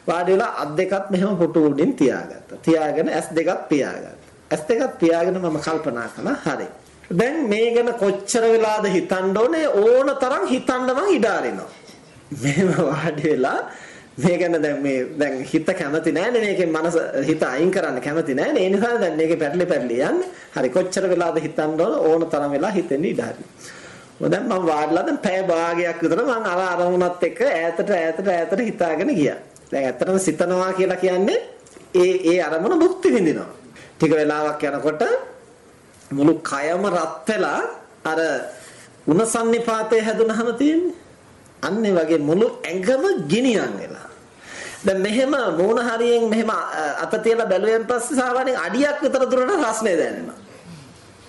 වාඩි වෙලා අත් දෙකත් මෙහෙම පුටු උඩින් තියාගත්තා. තියාගෙන ඇස් දෙකත් පියාගත්තා. ඇස් දෙකත් පියාගෙන මම කල්පනා කළා හරි. දැන් මේ ගැන කොච්චර වෙලාද හිතන්න ඕනේ ඕන තරම් හිතන්න මං ඉඩ අරිනවා. මෙහෙම වාඩි වෙලා මේ ගැන දැන් මේ දැන් හිත කැමති නෑනේ මේකෙන් මනස හිත අයින් කරන්න කැමති නෑනේ. ඒ නිසා දැන් මේකේ පැටලි පැටලි යන්නේ. හරි කොච්චර වෙලාද හිතන්න ඕන? ඕන තරම් වෙලා හිතෙන්න ඉඩ හරි මොකද මම වාඩිලා දැන් පැය භාගයක් විතර මම අර අරමුණත් එක්ක ඈතට ඈතට ඈතට හිතාගෙන ගියා. දැන් ඇත්තටම සිතනවා කියලා කියන්නේ ඒ ඒ අරමුණ භුක්ති විඳිනවා. ටික වෙලාවක් යනකොට මුළු කයම රත් වෙලා අර උණසන්නිපාතේ හැදුනහම තියෙන්නේ. අන්න වගේ මුළු ඇඟම ගිනියම් වෙලා. දැන් මෙහෙම මූණ හරියෙන් මෙහෙම අත තියලා බැලුවෙන් පස්සේ සාමාන්‍යයෙන් අඩියක් විතර දුරට රස්නේ දැනෙනවා.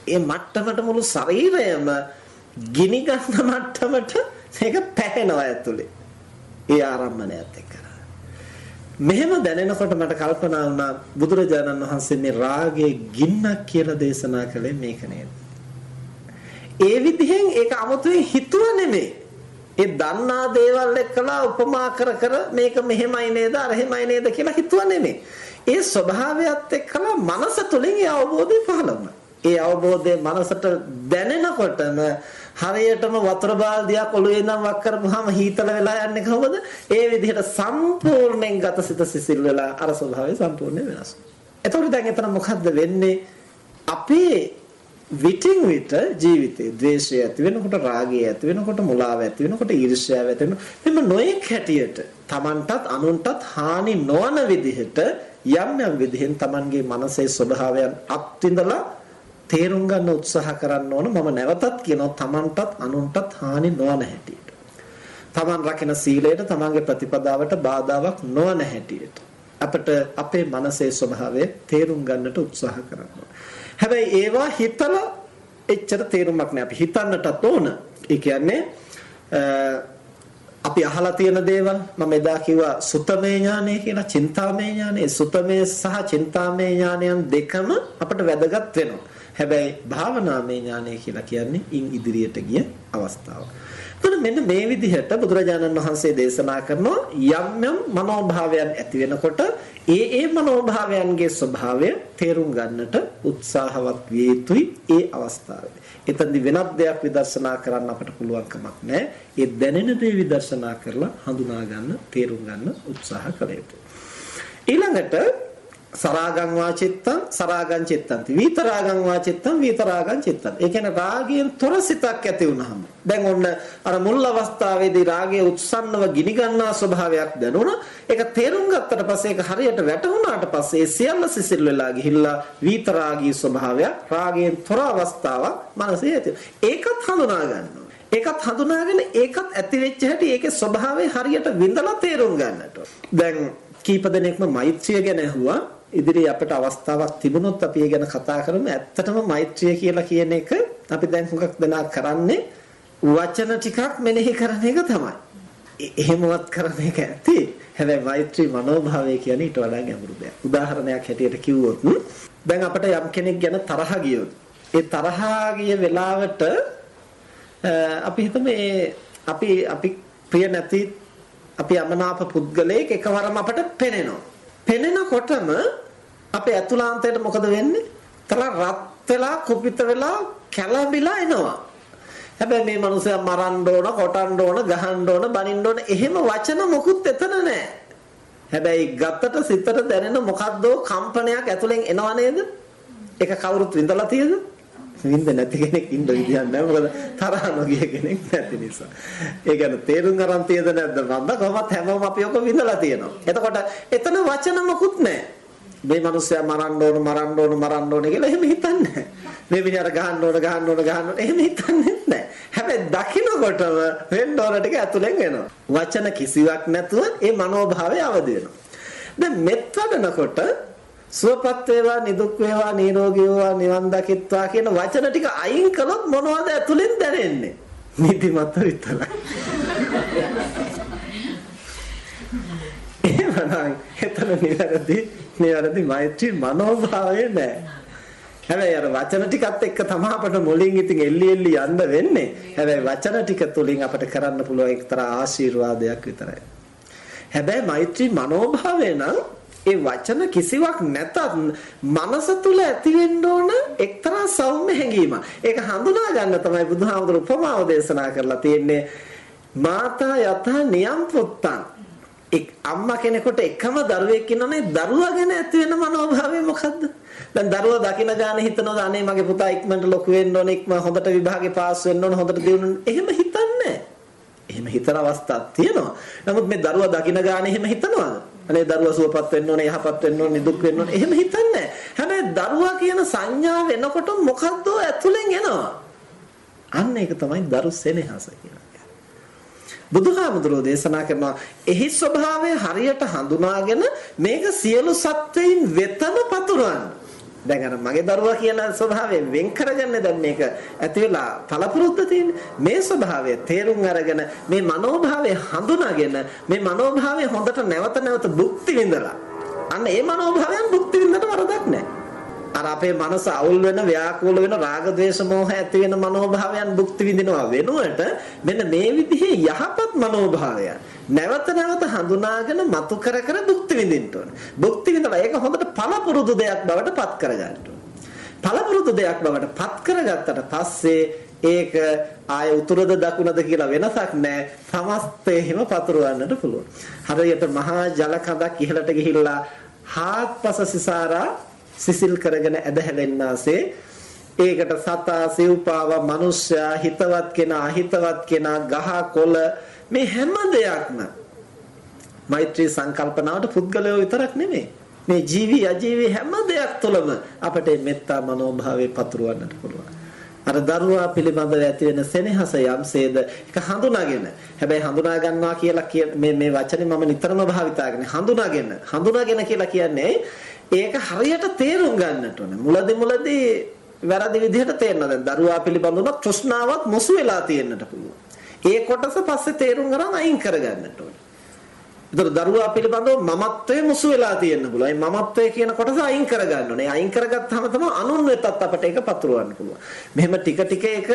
ඒ මට්ටමට මුළු ශරීරයම ගිනි ගන්න මට්ටමට මේක පැහැෙනවා ඇතුලේ. ඒ ආරම්මණයත් එක්ක. මෙහෙම දැනෙනකොට මට කල්පනා වුණා බුදුරජාණන් වහන්සේ මේ රාගයේ ගින්නක් කියලා දේශනා කළේ මේක නේද? ඒ විදිහෙන් ඒක 아무තුවෙන් හිතුව නෙමෙයි. ඒ දන්නා දේවල් එක්කලා උපමා කර කර මේක මෙහෙමයි නේද අරහෙමයි නේද කියලා හිතුව නෙමෙයි. ඒ ස්වභාවයත් එක්කලා මනස තුලින් ඒ අවබෝධය පහළ වුණා. ඒ අවබෝධය මනසට දැනෙනකොටම හරියටම වතුර බාල්දියක් ඔළුවේ ඉඳන් වක් කරපුවාම හීතල වෙලා යන්නේ කොහොමද? ඒ විදිහට සම්පූර්ණයෙන් ගතසිත සිසිල් වෙලා අර ස්වභාවය සම්පූර්ණයෙන් වෙනස්. එතකොට දැන් එතන මොකද්ද වෙන්නේ? අපේ විටින් විට ජීවිතේ ද්වේෂය ඇති වෙනකොට රාගය ඇති වෙනකොට මුලාව ඇති වෙනකොට ඊර්ෂ්‍යාව ඇති වෙනකොට මෙන්න නොයෙක් හැටියට Tamanටත් අනුන්ටත් හානි නොවන විදිහට යම් යම් විදිහෙන් Tamanගේ මනසේ ස්වභාවයන් අත්විඳලා තේරුම් ගන්න උත්සාහ කරන්න ඕන. මම නැවතත් කියනවා Tamanටත් අනුන්ටත් හානි නොවන හැටියට. Taman රකින සීලයට Tamanගේ ප්‍රතිපදාවට බාධාවක් නොවන හැටියට. අපිට අපේ මනසේ ස්වභාවය තේරුම් ගන්නට උත්සාහ කරන්න ඕන. හැබැයි ඒවා හිතලා එච්චර තේරුමක් නෑ. අපි හිතන්නටත් ඕන. ඒ කියන්නේ අපි අහලා තියෙන දේවල් මම එදා කිව්වා සුතමේ ඥානය කියලා, චින්තාමේ ඥානය. සුතමේ සහ චින්තාමේ ඥානයන් දෙකම අපට වැදගත් වෙනවා. හැබැයි භාවනාමේ ඥානය කියලා කියන්නේ ඉන් ඉදිරියට ගිය අවස්ථාවක්. එතකොට මෙන්න මේ විදිහට බුදුරජාණන් වහන්සේ දේශනා කරනවා යම් යම් මනෝභාවයන් ඇති වෙනකොට ඒ ඒ මනෝභාවයන්ගේ ස්වභාවය තේරුම් ගන්නට උත්සාහවත් විය යුතුයි ඒ අවස්ථාවේදී. එතෙන්දි වෙනත් දෙයක් විදර්ශනා කරන්න අපට පුළුවන් කමක් නැහැ. ඒ දැනෙන දේ විදර්ශනා කරලා හඳුනා ගන්න, තේරුම් ගන්න උත්සාහ කළ යුතුයි. ඊළඟට සරාගං වාචිත්තං සරාගං චිත්තං විතරාගං වාචිත්තං විතරාගං චිත්තං ඒ කියන්නේ රාගයෙන් තොර සිතක් ඇති වුනහම දැන් ඔන්න අර මුල් අවස්ථාවේදී රාගයේ උත්සන්නව ගිනි ගන්නා ස්වභාවයක් දැනුණා ඒක තේරුම් ගත්තට පස්සේ ඒක හරියට වැටහුණාට පස්සේ ඒ සියල්ල සිසිල් වෙලා ගිහිල්ලා විතරාගී ස්වභාවයක් රාගයෙන් තොර අවස්ථාවක් මනසේ ඇති ඒකත් හඳුනා ගන්නවා ඒකත් හඳුනාගෙන ඒකත් ඇති වෙච්ච හැටි ඒකේ ස්වභාවය හරියට විඳලා තේරුම් ගන්නට දැන් කීප දෙනෙක්ම මෛත්‍රිය ගැන ඇහුවා. ඉදිරියේ අපිට අවස්ථාවක් තිබුණොත් අපි ඒ ගැන කතා කරමු. ඇත්තටම මෛත්‍රිය කියලා කියන එක අපි දැන් හුඟක් දෙනා කරන්නේ වචන ටිකක් මෙනෙහි කරන එක තමයි. එහෙමවත් කරන එක ඇති. හැබැයි මෛත්‍රී මනෝභාවය කියන්නේ ඊට වඩා ගැඹුරු දෙයක්. උදාහරණයක් හැටියට කිව්වොත් දැන් අපිට යම් කෙනෙක් ගැන තරහ ගියොත් ඒ තරහ ගිය වෙලාවට අපි හිතමු අපි අපි ප්‍රිය නැති අපි අමනාප පුද්ගලයෙක් එකවරම අපට පෙනෙනවා. පෙනෙනකොටම අපේ ඇතුළාන්තයට මොකද වෙන්නේ? තල රත් වෙලා කුපිත වෙලා කැළඹිලා එනවා. හැබැයි මේ මනුස්සයා මරන්න ඕන, කොටන්න ඕන, ගහන්න ඕන, බනින්න ඕන එහෙම වචන මොකුත් එතන නැහැ. හැබැයි ගතට සිතට දැනෙන මොකද්දෝ කම්පනයක් ඇතුලෙන් එනව නේද? ඒක කවුරුත් විඳලා තියෙද? විඳ නැති කෙනෙක් ඉන්න විදියක් නැහැ. මොකද තරහ නොගිය කෙනෙක් නැති නිසා. ඒ කියන්නේ තේරුම් අරන් තියෙද නැද්ද? මම කොහොමත් හැමෝම අපි ඔක විඳලා තියෙනවා. එතකොට එතන වචන මොකුත් නැහැ. මේ මිනිස්සයා මරන්න ඕන මරන්න ඕන මරන්න ඕන කියලා එහෙම හිතන්නේ නැහැ. මේ මිනිහට ගහන්න ඕන ගහන්න ඕන ගහන්න ඕන එහෙම හිතන්නේ නැහැ. හැබැයි දකින්නකොටම වෙන්න ඕන ටික ඇතුලෙන් එනවා. වචන කිසිවක් නැතුව ඒ මනෝභාවය අවදි වෙනවා. දැන් මෙත් වඩනකොට සුවපත් වේවා නිදුක් වේවා නිරෝගී වේවා නිවන් දකිත්වා කියන වචන ටික අයින් කළොත් මොනවද ඇතුලෙන් දැනෙන්නේ? නිදිමත විතරයි. එහෙමනම් එතන නිවැරදි නිවැරදි මෛත්‍රී මනෝභාවය නෑ. හැබැයි අර වචන ටිකත් එක්ක තමයි අපට මුලින් ඉතින් එල්ලි එල්ලි යන්න වෙන්නේ. හැබැයි වචන ටික තුලින් අපට කරන්න පුළුවන් එක්තරා ආශිර්වාදයක් විතරයි. හැබැයි මෛත්‍රී මනෝභාවය නම් ඒ වචන කිසිවක් නැතත් මනස තුල ඇති වෙන්න ඕන එක්තරා සෞම්‍ය හැඟීමක්. ඒක හඳුනා ගන්න තමයි බුදුහාමුදුරු උපමාව දේශනා කරලා තියෙන්නේ. මාතා යථා නියම් පුත්තං අම්මා කෙනෙකුට එකම දරුවෙක් ඉන්නනේ දරුවා ගැන ඇති වෙන මනෝභාවය මොකද්ද? දැන් දරුවා දකින ගානේ හිතනවා අනේ මගේ පුතා ඉක්මනට ලොකු වෙන්න ඕනේ ඉක්ම හොඳට විභාගේ පාස් වෙන්න ඕනේ හොඳට දියුණු එහෙම හිතන්නේ එහෙම හිතන අවස්ථාවක් තියෙනවා. නමුත් මේ දරුවා දකින ගානේ එහෙම හිතනවාද? අනේ දරුවා සුවපත් වෙන්න ඕනේ යහපත් වෙන්න ඕනේ දුක් වෙන්න ඕනේ එහෙම හිතන්නේ හැබැයි දරුවා කියන සංඥාව එනකොට මොකද්ද ඇතුලෙන් එනවා. අන්න ඒක තමයි දරු සෙනෙහස කියලා. බුදුහාමුදුරෝ දේශනා කරනවා එහි ස්වභාවය හරියට හඳුනාගෙන මේක සියලු සත්වයින් වෙතම පතුරවන්න. දැන් අර මගේ දරුවා කියන ස්වභාවයෙන් වෙන් කරගන්න දැන් මේක ඇති වෙලා පළපුරුද්ද තියෙන්නේ. මේ ස්වභාවය තේරුම් අරගෙන මේ මනෝභාවය හඳුනාගෙන මේ මනෝභාවය හොඳට නැවත නැවත භුක්ති විඳලා අන්න ඒ මනෝභාවයන් භුක්ති විඳට වරදක් නැහැ. අර අපේ මනස අවුල් වෙන ව්‍යාකූල වෙන රාග ద్వේෂ මෝහ ඇති වෙන මනෝභාවයන් භුක්ති විඳිනවා වෙනුවට මෙන්න මේ විදිහේ යහපත් මනෝභාවයන් නැවත නැවත හඳුනාගෙන මතු කර කර භුක්ති විඳින්න ඕනේ. භුක්ති විඳලා ඒක හොඳට පළපුරුදු දෙයක් බවට පත් කරගන්න ඕනේ. පළපුරුදු දෙයක් බවට පත් කරගත්තට පස්සේ ඒක ආය උතුරද දකුණද කියලා වෙනසක් නැහැ. සමස්තයෙහිම පතුරවන්නට පුළුවන්. හරියට මහා ජල කඳක් ඉහළට ගිහිල්ලා හාත්පස සිසාරා සිසිල් කරගෙන ඇද හැලෙන්නාසේ ඒකට සතා සිව්පාව මිනිස්සයා හිතවත් කෙනා අහිතවත් කෙනා ගහ කොළ මේ හැම දෙයක්ම මෛත්‍රී සංකල්පනාවට පුද්ගලයෝ විතරක් නෙමෙයි. මේ ජීවි අජීවි හැම දෙයක් තුළම අපට මෙත්තා මනෝභාවය පතුරවන්නට පුළුවන්. අර දරුවා පිළිබඳව ඇති වෙන සෙනෙහස යම්සේද ඒක හඳුනාගෙන හැබැයි හඳුනා ගන්නවා කියලා මේ මේ වචනේ මම නිතරම භාවිතා කරන්නේ හඳුනාගෙන. හඳුනාගෙන කියලා කියන්නේ ඒක හරියට තේරුම් ගන්නට ඕනේ. මුලදි මුලදි වැරදි විදිහට තේරෙනවා. දැන් දරුවා පිළිබඳව තෘෂ්ණාවක් මුසු වෙලා තියෙන්නට පුළුවන්. ඒ කොටස පස්සේ තේරුම් ගන්න අයින් කරගන්නට ඕනේ. ඒතර දරුවා පිළිබඳව මමත්වයේ මුසු වෙලා තියෙන්න පුළුවන්. ඒ මමත්වයේ කියන කොටස අයින් කරගන්න ඕනේ. අයින් කරගත්තාම තමයි අනුන් වෙතත් අපට ඒක පතුරවන්න පුළුවන්. මෙහෙම ටික ටික ඒක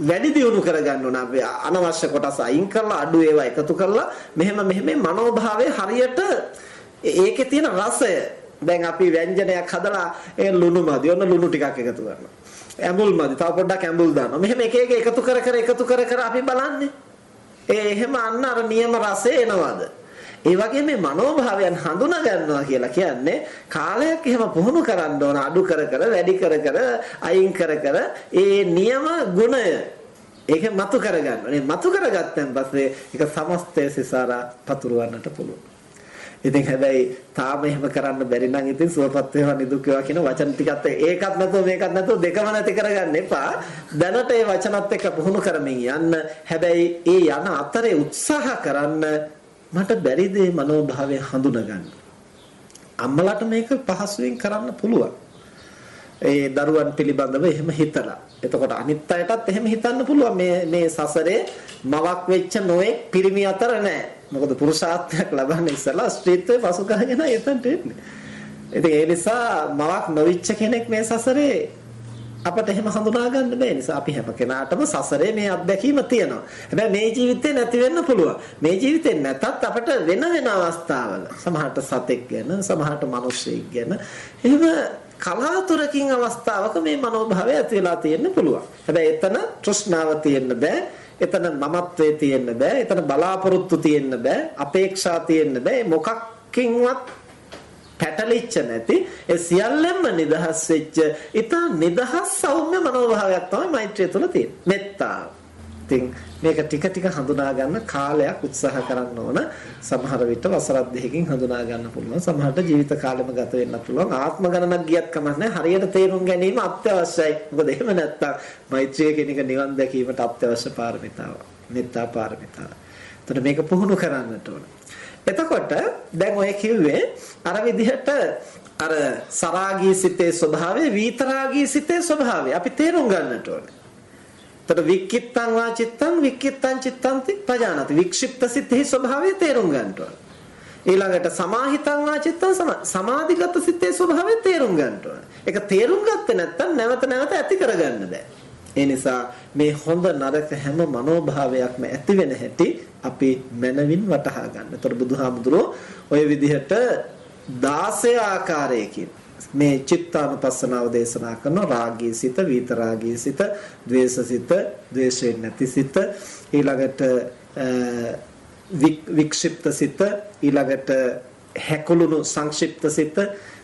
වැඩි දියුණු කරගන්න ඕන අපි අනවශ්‍ය කොටස් අයින් කරලා අඩු ඒවා එකතු කරලා මෙහෙම මෙහෙම මනෝභාවයේ හරියට ඒකේ තියෙන රසය දැන් අපි ව්‍යංජනයක් හදලා ඒ ලුණු මදි. ඔන්න ලුණු ටිකක් එකතු කරනවා. ඇඹුල් මදි. තව පොඩ්ඩක් ඇඹුල් දානවා. මෙහෙම එක එක එකතු කර කර එකතු කර කර අපි බලන්නේ. ඒ එහෙම අන්න අර නියම රසය එනවද? ඒ වගේ මේ මනෝභාවයන් හඳුනා ගන්නවා කියලා කියන්නේ කාලයක් එහෙම පුහුණු කරන්න ඕන අඩු කර කර වැඩි කර කර අයින් කර කර ඒ නියම ගුණය ඒක මතු කරගන්න. මේ මතු කරගත්තන් පස්සේ ඒක සමස්තය සිසාරා පතුරවන්නට පුළුවන්. ඉතින් හැබැයි තාම එහෙම කරන්න බැරි නම් ඉතින් සුවපත් වේවා නිදුක් වේවා කියන වචන ටිකත් ඒකත් නැතුව මේකත් නැතුව දෙකම නැති කරගන්න එපා. දැනට ඒ වචනත් එක්ක පුහුණු කරමින් යන්න. හැබැයි ඒ යන අතරේ උත්සාහ කරන්න මට බැරිද මනෝභාවය හඳුනගන්න. අම්මලාට මේක පහසුවෙන් කරන්න පුළුවන්. ඒ දරුවන් පිළිබඳව එහෙම හිතලා. එතකොට අනිත් අයටත් එහෙම හිතන්න පුළුවන් මේ මේ සසරේ මවක් වෙච්ච නොයෙක් පිරිමි අතර නැහැ. මොකද පුරුෂාත්මයක් ලබන්න ඉස්සලා ස්ත්‍රීත්වයේ පසු කරගෙන එතනට එන්නේ. ඉතින් ඒ නිසා මවක් නොවිච්ච කෙනෙක් මේ සසරේ අපට එහෙම හඳුනා ගන්න බෑ නිසා අපි හැම කෙනාටම සසරේ මේ අත්දැකීම තියෙනවා. හැබැයි මේ ජීවිතේ නැති වෙන්න පුළුවන්. මේ ජීවිතේ නැතත් අපට වෙන වෙන අවස්ථාවල සමහරට සතෙක් ගැන, සමහරට මිනිස්සෙක් ගැන එහෙම කලාතුරකින් අවස්ථාවක මේ මනෝභාවය ඇති වෙලා තියෙන්න පුළුවන්. හැබැයි එතන තෘෂ්ණාව තියෙන්න බෑ. එතන මමත්වයේ තියෙන්න බෑ. එතන බලාපොරොත්තු තියෙන්න බෑ. අපේක්ෂා තියෙන්න බෑ. මොකක්කින්වත් පැටලිච්ච නැති ඒ සියල්ලෙන්ම නිදහස් වෙච්ච ඊටා නිදහස් සෞම්‍ය මනෝභාවයක් තමයි මෛත්‍රිය තුළ තියෙන්නේ. මෙත්තාව. ඉතින් මේක ටික ටික හඳුනා ගන්න කාලයක් උත්සාහ කරන්න ඕන. සමහර විට වසරක් දෙකකින් හඳුනා ගන්න පුළුවන්. සමහරට ජීවිත කාලෙම ගත වෙන්න පුළුවන්. ආත්ම ගණනක් ගියත් කමක් නැහැ. හරියට තේරුම් ගැනීම අත්‍යවශ්‍යයි. මොකද එහෙම නැත්තම් මෛත්‍රිය කියන එක නිවන් දැකීමට අත්‍යවශ්‍ය පාරමිතාවක්. මෙත්තා පාරමිතාව. එතකොට මේක පුහුණු කරන්නට ඕන. එතකොට දැන් ඔය කිව්වේ අර විදිහට අර සරාගී සිතේ ස්වභාවය විතරාගී සිතේ ස්වභාවය අපි තේරුම් ගන්නට ඕනේ. එතකොට වික්කිත්තං වාචිත්තං වික්කිත්තං චිත්තං පජානති. වික්ෂිප්ත සිතෙහි ස්වභාවය තේරුම් ගන්නට ඕනේ. ඊළඟට සමාහිතං වාචිත්තං සමාධිගත සිතේ ස්වභාවය තේරුම් ගන්නට ඕනේ. ඒක තේරුම් ගත්තේ නැත්නම් නැවත නැවත ඇති කරගන්න බෑ. ඒ නිසා මේ හොඳ නරක හැම මනෝභාවයක්ම ඇති වෙන හැටි අපි මනවින් වටහා ගන්න. ඒතර බුදුහාමුදුරෝ ඔය විදිහට 16 ආකාරයකින් මේ චිත්තානුපස්සනාව දේශනා කරන රාගී සිත, විතරාගී සිත, ද්වේෂ සිත, ද්වේෂයෙන් නැති සිත, ඊළඟට වික්ෂිප්ත සිත, ඊළඟට හැකුළුණු සංක්ෂිප්ත සිත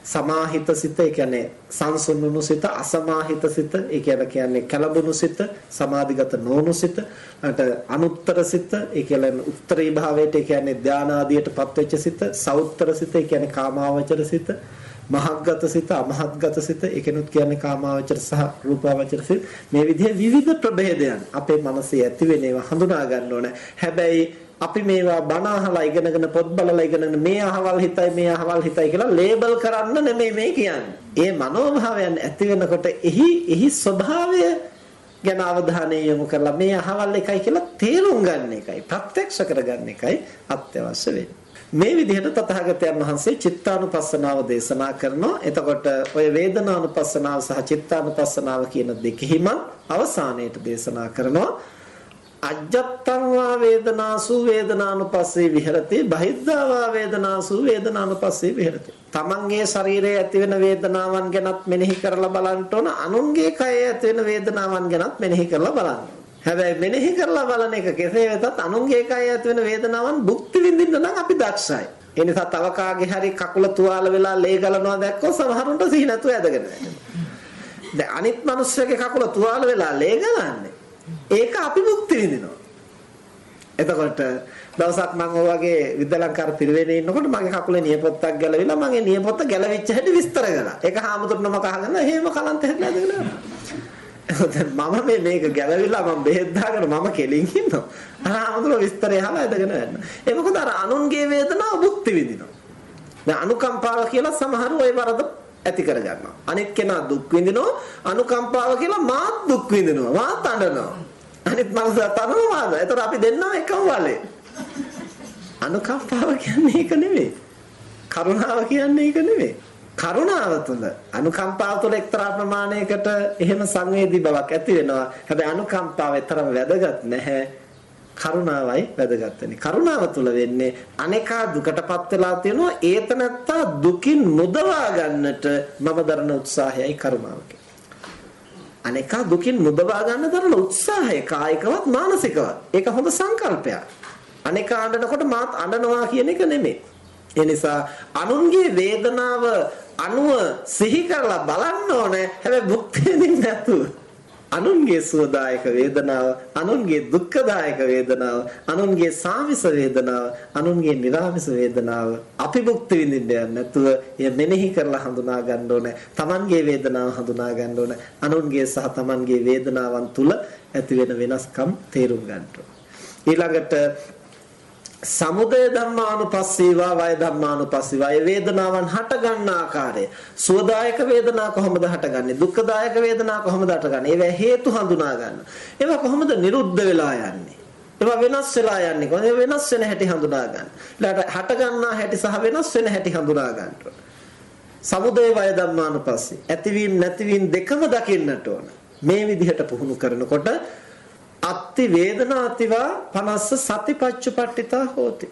සමාහිත සිත ඒ කියන්නේ සංසුන්නුණු සිත අසමාහිත සිත ඒ කියන්නේ කියන්නේ කලබුණු සිත සමාධිගත නොවුණු සිත අට අනුත්තර සිත ඒ කියන්නේ උත්තරී භාවයට ඒ කියන්නේ ධානාදියටපත් වෙච්ච සිත සවුත්තර සිත ඒ කියන්නේ කාමාවචර සිත මහග්ගත සිත අමහත්ගත සිත ඒකෙනුත් කියන්නේ කාමාවචර සහ රූපාවචර සිත මේ විදිහේ විවිධ ප්‍රභේදයන් අපේ මනසේ ඇති වෙන ඒවා හඳුනා ගන්න ඕනේ හැබැයි අපි මේවා බණ අහලා ඉගෙනගෙන පොත් බලලා ඉගෙනගෙන මේ අහවල් හිතයි මේ අහවල් හිතයි කියලා ලේබල් කරන්න නෙමෙයි මේ කියන්නේ. ඒ මනෝභාවයන් ඇති වෙනකොට එහි එහි ස්වභාවය ගැන අවධානය යොමු කරලා මේ අහවල් එකයි කියලා තේරුම් ගන්න එකයි ප්‍රත්‍යක්ෂ කරගන්න එකයි අත්‍යවශ්‍ය වෙන්නේ. මේ විදිහට තථාගතයන් වහන්සේ චිත්තානුපස්සනාව දේශනා කරනවා. එතකොට ඔය වේදනානුපස්සනාව සහ චිත්තානුපස්සනාව කියන දෙකෙහිම අවසානයේට දේශනා කරනවා. අජ්ජත්තං වා වේදනාසු වේදනානුපස්සේ විහෙරති බහිද්ධා වා වේදනාසු වේදනානුපස්සේ විහෙරති. තමන්ගේ ශරීරයේ ඇති වෙන වේදනාවන් ගැනත් මෙනෙහි කරලා බලන්න ඕන අනුන්ගේ කයේ ඇති වෙන වේදනාවන් ගැනත් මෙනෙහි කරලා බලන්න. හැබැයි මෙනෙහි කරලා බලන එක කෙසේ වෙතත් අනුන්ගේ කයේ ඇති වෙන වේදනාවන් භුක්ති විඳින්න නම් අපි දක්ෂයි ඒ නිසා තව කාගේ හරි කකුල තුවාල වෙලා ලේ ගලනවා දැක්කොත් සමහරුන්ට සිහි නැතුව ඇදගෙන යනවා දැන් අනිත් මිනිස්සුගේ කකුල තුවාල වෙලා ලේ ගලන්නේ ඒක අපි මුක්ති විඳිනවා. එතකොට දවසක් මම ඔය වගේ විද්‍යාලංකාර පිරිවෙනේ ඉන්නකොට මගේ කකුලේ නියපොත්තක් ගැලවිලා මගේ නියපොත්ත ගැලවිච්ච හැටි විස්තර කළා. ඒක හාමුදුරනම කහගෙන එහෙම කලන්ත හැදලා දෙගෙන මම මේ මේක ගැලවිලා මම බෙහෙත් දාගෙන මම කෙලින් ඉන්නවා. හාමුදුර විස්තරය අහලා ඇදගෙන යන්න. ඒ මොකද අර අනුන්ගේ වේදනාව භුක්ති විඳිනවා. දැන් අනුකම්පාව කියලා සමහර ওই වරද ඇති කරගන්නවා. අනිත් කෙනා දුක් විඳිනවා අනුකම්පාව කියලා මාත් දුක් විඳිනවා. මාත් අඬනවා. අනිත් මනුස්සයා තනවාද? ඒතර අපි දෙන්නම එකම වලේ. අනුකම්පාව කියන්නේ ඒක නෙමෙයි. කරුණාව කියන්නේ ඒක නෙමෙයි. කරුණාව තුළ අනුකම්පාව තුළ එක්තරා ප්‍රමාණයකට එහෙම සංවේදී බවක් ඇති වෙනවා. හැබැයි අනුකම්පාව තරම් වැදගත් නැහැ. කරුණාවයි වැදගත් වෙන්නේ. කරුණාව තුළ වෙන්නේ අනේකා දුකටපත් වෙලා තියෙනවා ඒතනත්තා දුකින් මුදවා ගන්නට මම දරන උත්සාහයයි කරුණාව අනේකා දුකින් මුදවා ගන්න දරන උත්සාහය කායිකවත් මානසිකවත්. ඒක හොඳ සංකල්පයක්. අනේකා අඬනකොට මාත් අඬනවා කියන එක නෙමෙයි. ඒ නිසා අනුන්ගේ වේදනාව අනුව සිහි කරලා බලන්න ඕනේ. හැබැයි භුක්ති විඳින්න නැතුව. අනුන්ගේ සුවදායක වේදනාව, අනුන්ගේ දුක්ඛදායක වේදනාව, අනුන්ගේ සාමිස වේදනාව, අනුන්ගේ නිර්ාමිස වේදනාව අපි භුක්ති විඳින්න නැතුව එය මෙනෙහි කරලා හඳුනා ගන්න ඕනේ. Tamanගේ වේදනාව හඳුනා ගන්න ඕනේ. අනුන්ගේ සහ Tamanගේ වේදනාවන් තුල ඇති වෙන වෙනස්කම් තේරුම් ගන්න ඊළඟට සමුදය ධම්මානුපස්සීවා වය ධම්මානුපස්සීවා. ඒ වේදනාවන් හට ගන්න ආකාරය. සුවදායක වේදනා කොහොමද හටගන්නේ? දුක්ඛදායක වේදනා කොහොමද හටගන්නේ? ඒවා හේතු හඳුනා ගන්න. ඒවා කොහොමද නිරුද්ධ වෙලා යන්නේ? ඒවා වෙනස් වෙලා යන්නේ කොහොමද? වෙනස් වෙන හැටි හඳුනා ගන්න. ඊළඟට හට ගන්නා හැටි සහ වෙනස් වෙන හැටි හඳුනා ගන්න. සමුදය වය ධම්මානුපස්සී. ඇතිවීම නැතිවීම දෙකම දකින්නට ඕන. මේ විදිහට පුහුණු කරනකොට අත්ති වේදනාතිවා 50 සතිපච්චුපට්ඨිතා හෝති.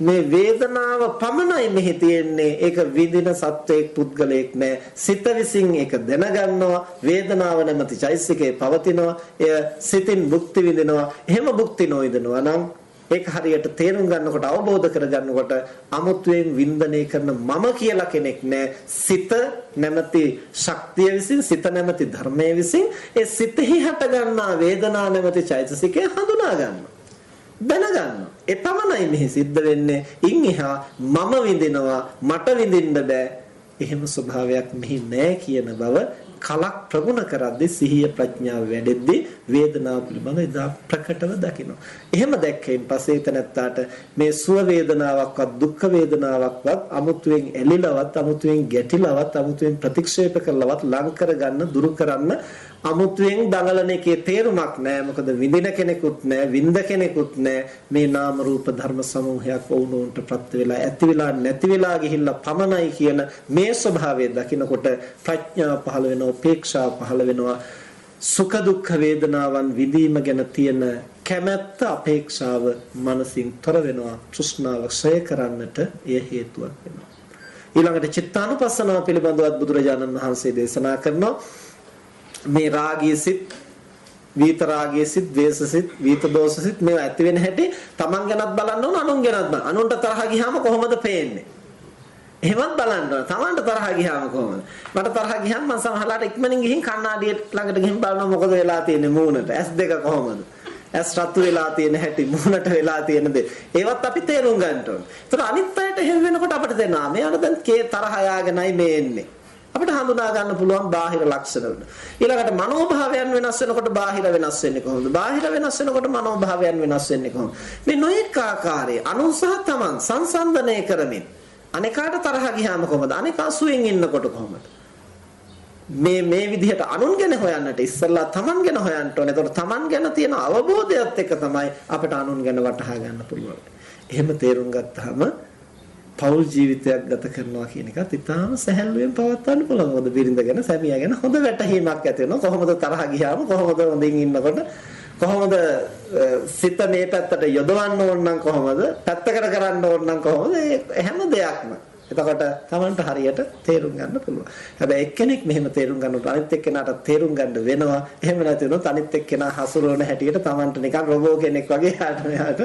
මේ වේදනාව පමණයි මෙහි තියෙන්නේ. ඒක විඳින සත්වයක් පුද්ගලයෙක් නෑ. සිත විසින් ඒක දැනගන්නවා. වේදනාව නැමැති චෛසිකේ පවතිනවා. එය සිතින් භුක්ති විඳිනවා. එහෙම භුක්ති නොවිඳිනවා නම් ඒක හරියට තේරුම් ගන්නකොට අවබෝධ කරගන්නකොට අමුතුවෙන් වින්දනය කරන මම කියලා කෙනෙක් නෑ. සිත නැමැති ශක්තිය විසින් සිත නැමැති ධර්මයේ විසින් ඒ සිතෙහි හට ගන්නා වේදනා නැමැති චෛතසිකය හඳුනා ගන්නවා දැනගන්නවා ඒ පමණයි මෙහි සිද්ධ වෙන්නේ. ඉන් එහා මම විඳිනවා මට විඳින්න බෑ. එහෙම ස්වභාවයක් මෙහි නෑ කියන බව කලක් ප්‍රගුණ කරද්දී සිහිය ප්‍රඥාව වැඩෙද්දී වේදනාව පිළිබඳ එදා ප්‍රකටව දකිනවා. එහෙම දැක්කයින් පස්සේ එතනත්තාට මේ සුව වේදනාවක්වත් දුක් වේදනාවක්වත් අමුතුවෙන් ඇලිලවත් අමුතුවෙන් ගැටිලවත් අමුතුවෙන් ප්‍රතික්ෂේප කරලවත් ලං කරගන්න දුරු කරන්න අමුතුවෙන් දඟලන එකේ තේරුමක් නැහැ. මොකද විඳින කෙනෙකුත් නැහැ, විඳ කෙනෙකුත් නැහැ. මේ නාම රූප ධර්ම සමූහයක් වුණොන්ට ප්‍රත්‍ය වෙලා ඇති වෙලා නැති වෙලා ගිහිල්ලා පමණයි කියන මේ ස්වභාවය දකිනකොට ප්‍රඥාව පහළ වෙනවා, උපේක්ෂාව පහළ වෙනවා. සුඛ දුක්ඛ වේදනාවන් විඳීම ගැන තියෙන කැමැත්ත අපේක්ෂාව මනසින් තොර වෙනවා තෘෂ්ණාව ක්ෂය කරන්නට එය හේතුවක් වෙනවා ඊළඟට චිත්තානුපස්සනාව පිළිබඳව බුදුරජාණන් වහන්සේ දේශනා කරනවා මේ රාගයේ සිත් වීත රාගයේ සිත්, ද්වේෂ සිත්, වීත දෝෂ සිත් මේවා ඇති වෙන හැටි තමන් ගැනත් බලන්න ඕන, අනුන් ගැනත් බලන්න. අනුන්ට තරහ ගියාම කොහොමද පේන්නේ? එහෙමත් බලන්න ඕන. තමන්ට තරහ ගියාම කොහොමද? මට තරහ ගියාම මම සමහරලාට ඉක්මනින් ගිහින් කණ්ණාඩිය ළඟට ගිහින් බලනවා මොකද වෙලා තියෙන්නේ මූණට. ඇස් දෙක කොහොමද? ඇස් රතු වෙලා තියෙන හැටි මූණට වෙලා තියෙන දේ. ඒවත් අපි තේරුම් ගන්න ඕන. ඒතර අනිත් අයට එහෙම වෙනකොට අපිට තේරෙනවා මෙයාට දැන් තරහ යාගෙනයි මේ එන්නේ. අපිට හඳුනා ගන්න පුළුවන් බාහිර ලක්ෂණ වල. ඊළඟට මනෝභාවයන් වෙනස් වෙනකොට බාහිර වෙනස් වෙන්නේ කොහොමද? බාහිර වෙනස් වෙනකොට මනෝභාවයන් වෙනස් වෙන්නේ කොහොමද? මේ නොඑක ආකාරයේ අනුසහ තමන් සංසන්දනය කරමින් අනේකාට තරහ ගියාම කොහොමද? අනේකා සුවෙන් ඉන්නකොට කොහොමද? මේ මේ විදිහට අනුන් ගැන හොයන්නට ඉස්සෙල්ලා තමන් ගැන හොයන්න ඕනේ. එතකොට තමන් ගැන තියෙන අවබෝධයත් එක්ක තමයි අපිට අනුන් ගැන වටහා ගන්න පුළුවන්. එහෙම තේරුම් ගත්තාම පෞල් ජීවිතයක් ගත කරනවා කියන එකත් ඉතාම සැහැල්ලුවෙන් පවත්වන්න පුළුවන්. මොකද බිරිඳ ගැන සැමියා ගැන හොඳ වැටහීමක් ඇති වෙනවා. කොහොමද තරහ ගියාම කොහොමද හොඳින් ඉන්නකොට කොහොමද සිත මේ පැත්තට යොදවන්න ඕන නම් කොහොමද පැත්තකට කරන්න ඕන නම් කොහොමද හැම දෙයක්ම එතකොට Tamanට හරියට තේරුම් ගන්න පුළුවන්. හැබැයි එක්කෙනෙක් මෙහෙම තේරුම් ගන්නකොට අනිත් එක්කෙනාට තේරුම් ගන්න වෙනවා. එහෙම නැති වුණොත් අනිත් එක්කෙනා හසුරවන හැටියට Tamanට නිකන් රොබෝ කෙනෙක් වගේ යාට මෙයාට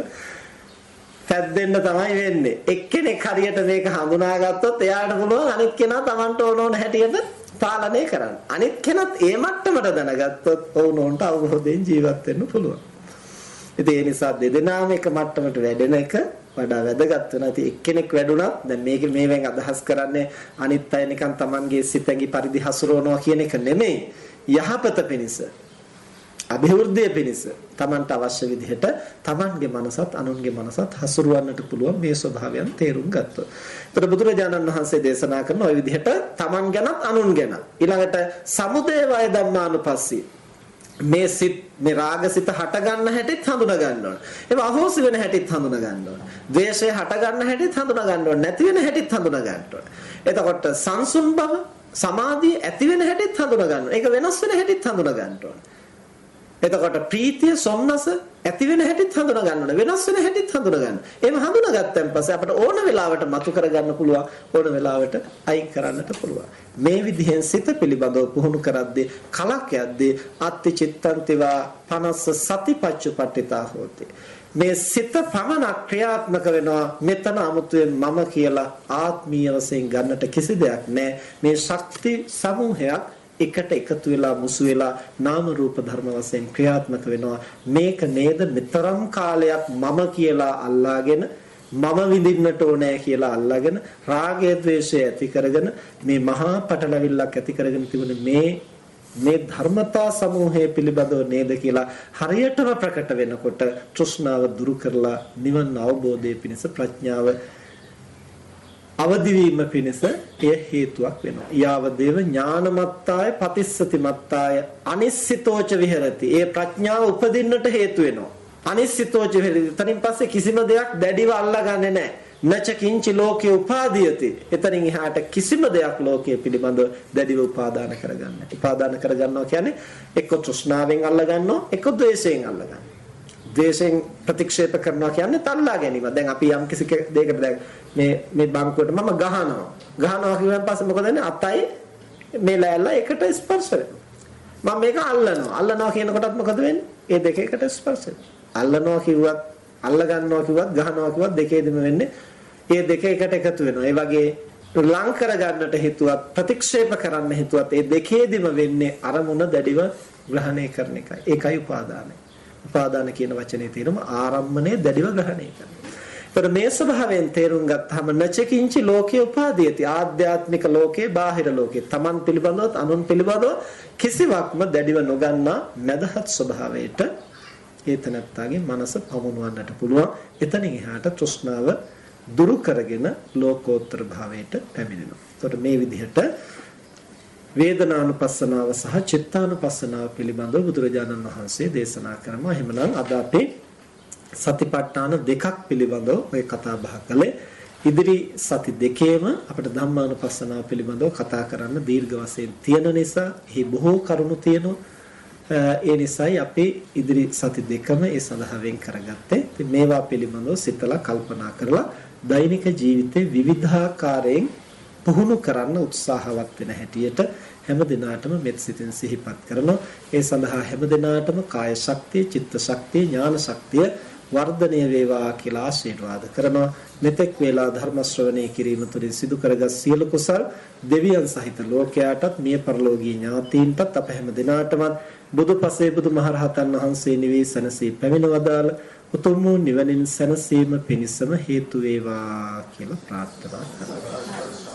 පැද්දෙන්න තමයි වෙන්නේ. එක්කෙනෙක් හරියට මේක හඳුනාගත්තොත් එයාට පුළුවන් අනිත් කෙනා Tamanට ඕන ඕන හැටියට පාලනය කරන්න. අනිත් කෙනත් ඒ මට්ටමට දැනගත්තොත් ඔවුනොන්ට අවබෝධයෙන් ජීවත් වෙන්න පුළුවන්. ඉතින් ඒ නිසා දෙදෙනාම එක මට්ටමට වැඩෙන එක වඩා වැදගත් වෙනවා. ඉතින් එක්කෙනෙක් වැඩුණත් දැන් මේක මේවෙන් අදහස් කරන්නේ අනිත් අය නිකන් Tamanගේ සිතැඟි පරිදි හසුරවනවා කියන එක නෙමෙයි. යහපත පිණිස અභිවෘද්ධිය පිණිස Tamanට අවශ්‍ය විදිහට Tamanගේ මනසත් අනුන්ගේ මනසත් හසුරුවන්නට පුළුවන් මේ ස්වභාවයන් තේරුම් ගත්තොත්. ඒතර බුදුරජාණන් වහන්සේ දේශනා කරන ওই විදිහට Taman ගැනත් අනුන් ගැන. ඊළඟට samudaya vay dhammanupassī මේ සිත් මේ රාගසිත හට ගන්න හැටිත් හඳුනා ගන්න ඕන. ඒව අහෝසි වෙන හැටිත් හඳුනා ගන්න ඕන. ද්වේෂය හට ගන්න හැටිත් හඳුනා ගන්න ඕන. නැති වෙන හැටිත් හඳුනා ගන්න ඕන. එතකොට සංසුන් බව සමාධිය ඇති වෙන හැටිත් හඳුනා ගන්න ඕන. ඒක වෙනස් වෙන හැටිත් හඳුනා ගන්න ඕන. එතකොට ප්‍රීතිය සොම්නස ඇති වෙන හැටිත් හඳුනා ගන්න ඕනේ. වෙනස් වෙන හැටිත් හඳුනා ගන්න. එහෙම හඳුනාගත්තන් පස්සේ අපිට ඕන වෙලාවට මතු කරගන්න පුළුවන්. ඕන වෙලාවට අයින් කරන්නට පුළුවන්. මේ විදිහෙන් සිත පිළිබඳව පුහුණු කරද්දී කලක් යද්දී අත්ති චිත්තන්තිවා 50 සතිපච්චුපට්ඨිතා හෝති. මේ සිත පමණක් ක්‍රියාත්මක වෙනවා මෙතන 아무තුවෙන් මම කියලා ආත්මීය වශයෙන් ගන්නට කිසි දෙයක් නැහැ. මේ ශක්ති සමූහයක් එකට එකතු වෙලා මුසු වෙලා නාම රූප ධර්ම වශයෙන් ක්‍රියාත්මක වෙනවා. මේක නේද? මෙතරම් කාලයක් මම කියලා අල්ලාගෙන මම විඳින්නට ඕනෑ කියලා අල්ලාගෙන රාගය ද්වේෂය ඇති කරගෙන මේ මහා පටලවිල්ලක් ඇති කරගෙන තිබුණ මේ මේ ධර්මතා සමූහය පිළිබඳව නේද කියලා හරියටම ප්‍රකට වෙනකොට තෘෂ්ණාව දුරු කරලා නිවන් අවබෝධයේ පිණිස ප්‍රඥාව අවදිවීම පිණිස එය හේතුවක් වෙනවා. යාව දේව ඥානමත්තාය පතිස්සති මත්තාය අනිස්සිතෝච විහෙරති. ඒ ප්‍රඥාව උපදින්නට හේතු වෙනවා. අනිස්සිතෝච විහෙරති. තනින් පස්සේ කිසිම දෙයක් දැඩිව අල්ලගන්නේ නැහැ. නච කිංචි ලෝකේ උපාදීයති. එතනින් එහාට කිසිම දෙයක් ලෝකයේ පිළිබඳ දැඩිව උපාදාන කරගන්න. උපාදාන කරගන්නවා කියන්නේ එක්ක තෘෂ්ණාවෙන් අල්ලගන්නවා, එක්ක ද්වේෂයෙන් අල්ලගන්නවා. ද්වේෂයෙන් ප්‍රතික්ෂේප කරනවා කියන්නේ තල්ලා ගැනීම. දැන් අපි යම් කිසි දෙයකට දැන් මේ මේ බංකුවට මම ගහනවා. ගහනවා කියුවන් පස්සේ මොකද වෙන්නේ? අතයි මේ ලෑල්ල එකට ස්පර්ශ වෙනවා. මම මේක අල්ලනවා. අල්ලනවා කියනකොටත් මොකද වෙන්නේ? ඒ දෙක එකට ස්පර්ශ වෙනවා. අල්ලනවා කිව්වත් අල්ල ගන්නවා කිව්වත් ගහනවා කිව්වත් දෙකේදීම වෙන්නේ ඒ දෙක එකට එකතු වෙනවා. ඒ වගේ ලං කර ගන්නට හිතුවත් ප්‍රතික්ෂේප කරන්න හිතුවත් ඒ දෙකේදීම වෙන්නේ අරමුණ දැඩිව ග්‍රහණය කරන එකයි. ඒකයි උපාදානය. උපාදාන කියන වචනේ තේරුම ආරම්මණය දැඩිව ග්‍රහණය කරන. ඒතර මේ ස්වභාවයෙන් තේරුම් ගත්තාම නචකින්චි ලෝකේ උපාදීයති ආධ්‍යාත්මික ලෝකේ බාහිර ලෝකේ Taman පිළිබඳවත් අනුන් පිළිබඳව කිසිවක්ම දැඩිව නොගන්නා මදහත් ස්වභාවයට ඒතනත්තාගේ මනස පමුණවන්නට පුළුවන් එතනින් එහාට තෘෂ්ණාව දුරු කරගෙන ලෝකෝත්තර භාවයට පැමිණෙනවා. එතකොට මේ විදිහට වේදනානුපස්සනාව සහ චිත්තානුපස්සනාව පිළිබඳව බුදුරජාණන් වහන්සේ දේශනා කරනවා. එහෙමනම් අද අපි සතිපට්ඨාන දෙකක් පිළිබඳව ඔය කතා බහ කළේ. ඉදිරි සති දෙකේම අපිට ධම්මානුපස්සනාව පිළිබඳව කතා කරන්න දීර්ඝ වශයෙන් තියෙන නිසා එහි බොහෝ කරුණු තියෙනවා. ඒ නිසායි අපි ඉදිරි සති දෙකම ඒ සඳහා වෙන් කරගත්තේ. ඉතින් මේවා පිළිබඳව සිතලා කල්පනා කරලා දෛනික ජීවිතේ විවිධාකාරයෙන් පුහුණු කරන්න උත්සාහවත් වෙන හැටියට හැම දිනාටම මෙත් සිතින් සිහිපත් කරනවා. ඒ සඳහා හැම දිනාටම කාය ශක්තිය, චිත්ත ශක්තිය, ඥාන ශක්තිය වර්ධනය වේවා කියලා ආශිර්වාද කරනවා. මෙතෙක් වේලා ධර්ම ශ්‍රවණය කිරීම තුළින් සිදු කරගත් සියලු කුසල් දෙවියන් සහිත ලෝකයාටත් මිය පරලෝකීය ඥාතීන්ටත් අප හැම දිනාටම බුදුපසේ බුදුමහරහතන් වහන්සේ නිවී සනසී පැමිණවදාළ උතුම් වූ නිවනින් සැනසීම පිණිසම හේතු වේවා කියලා ප්‍රාර්ථනා කරනවා.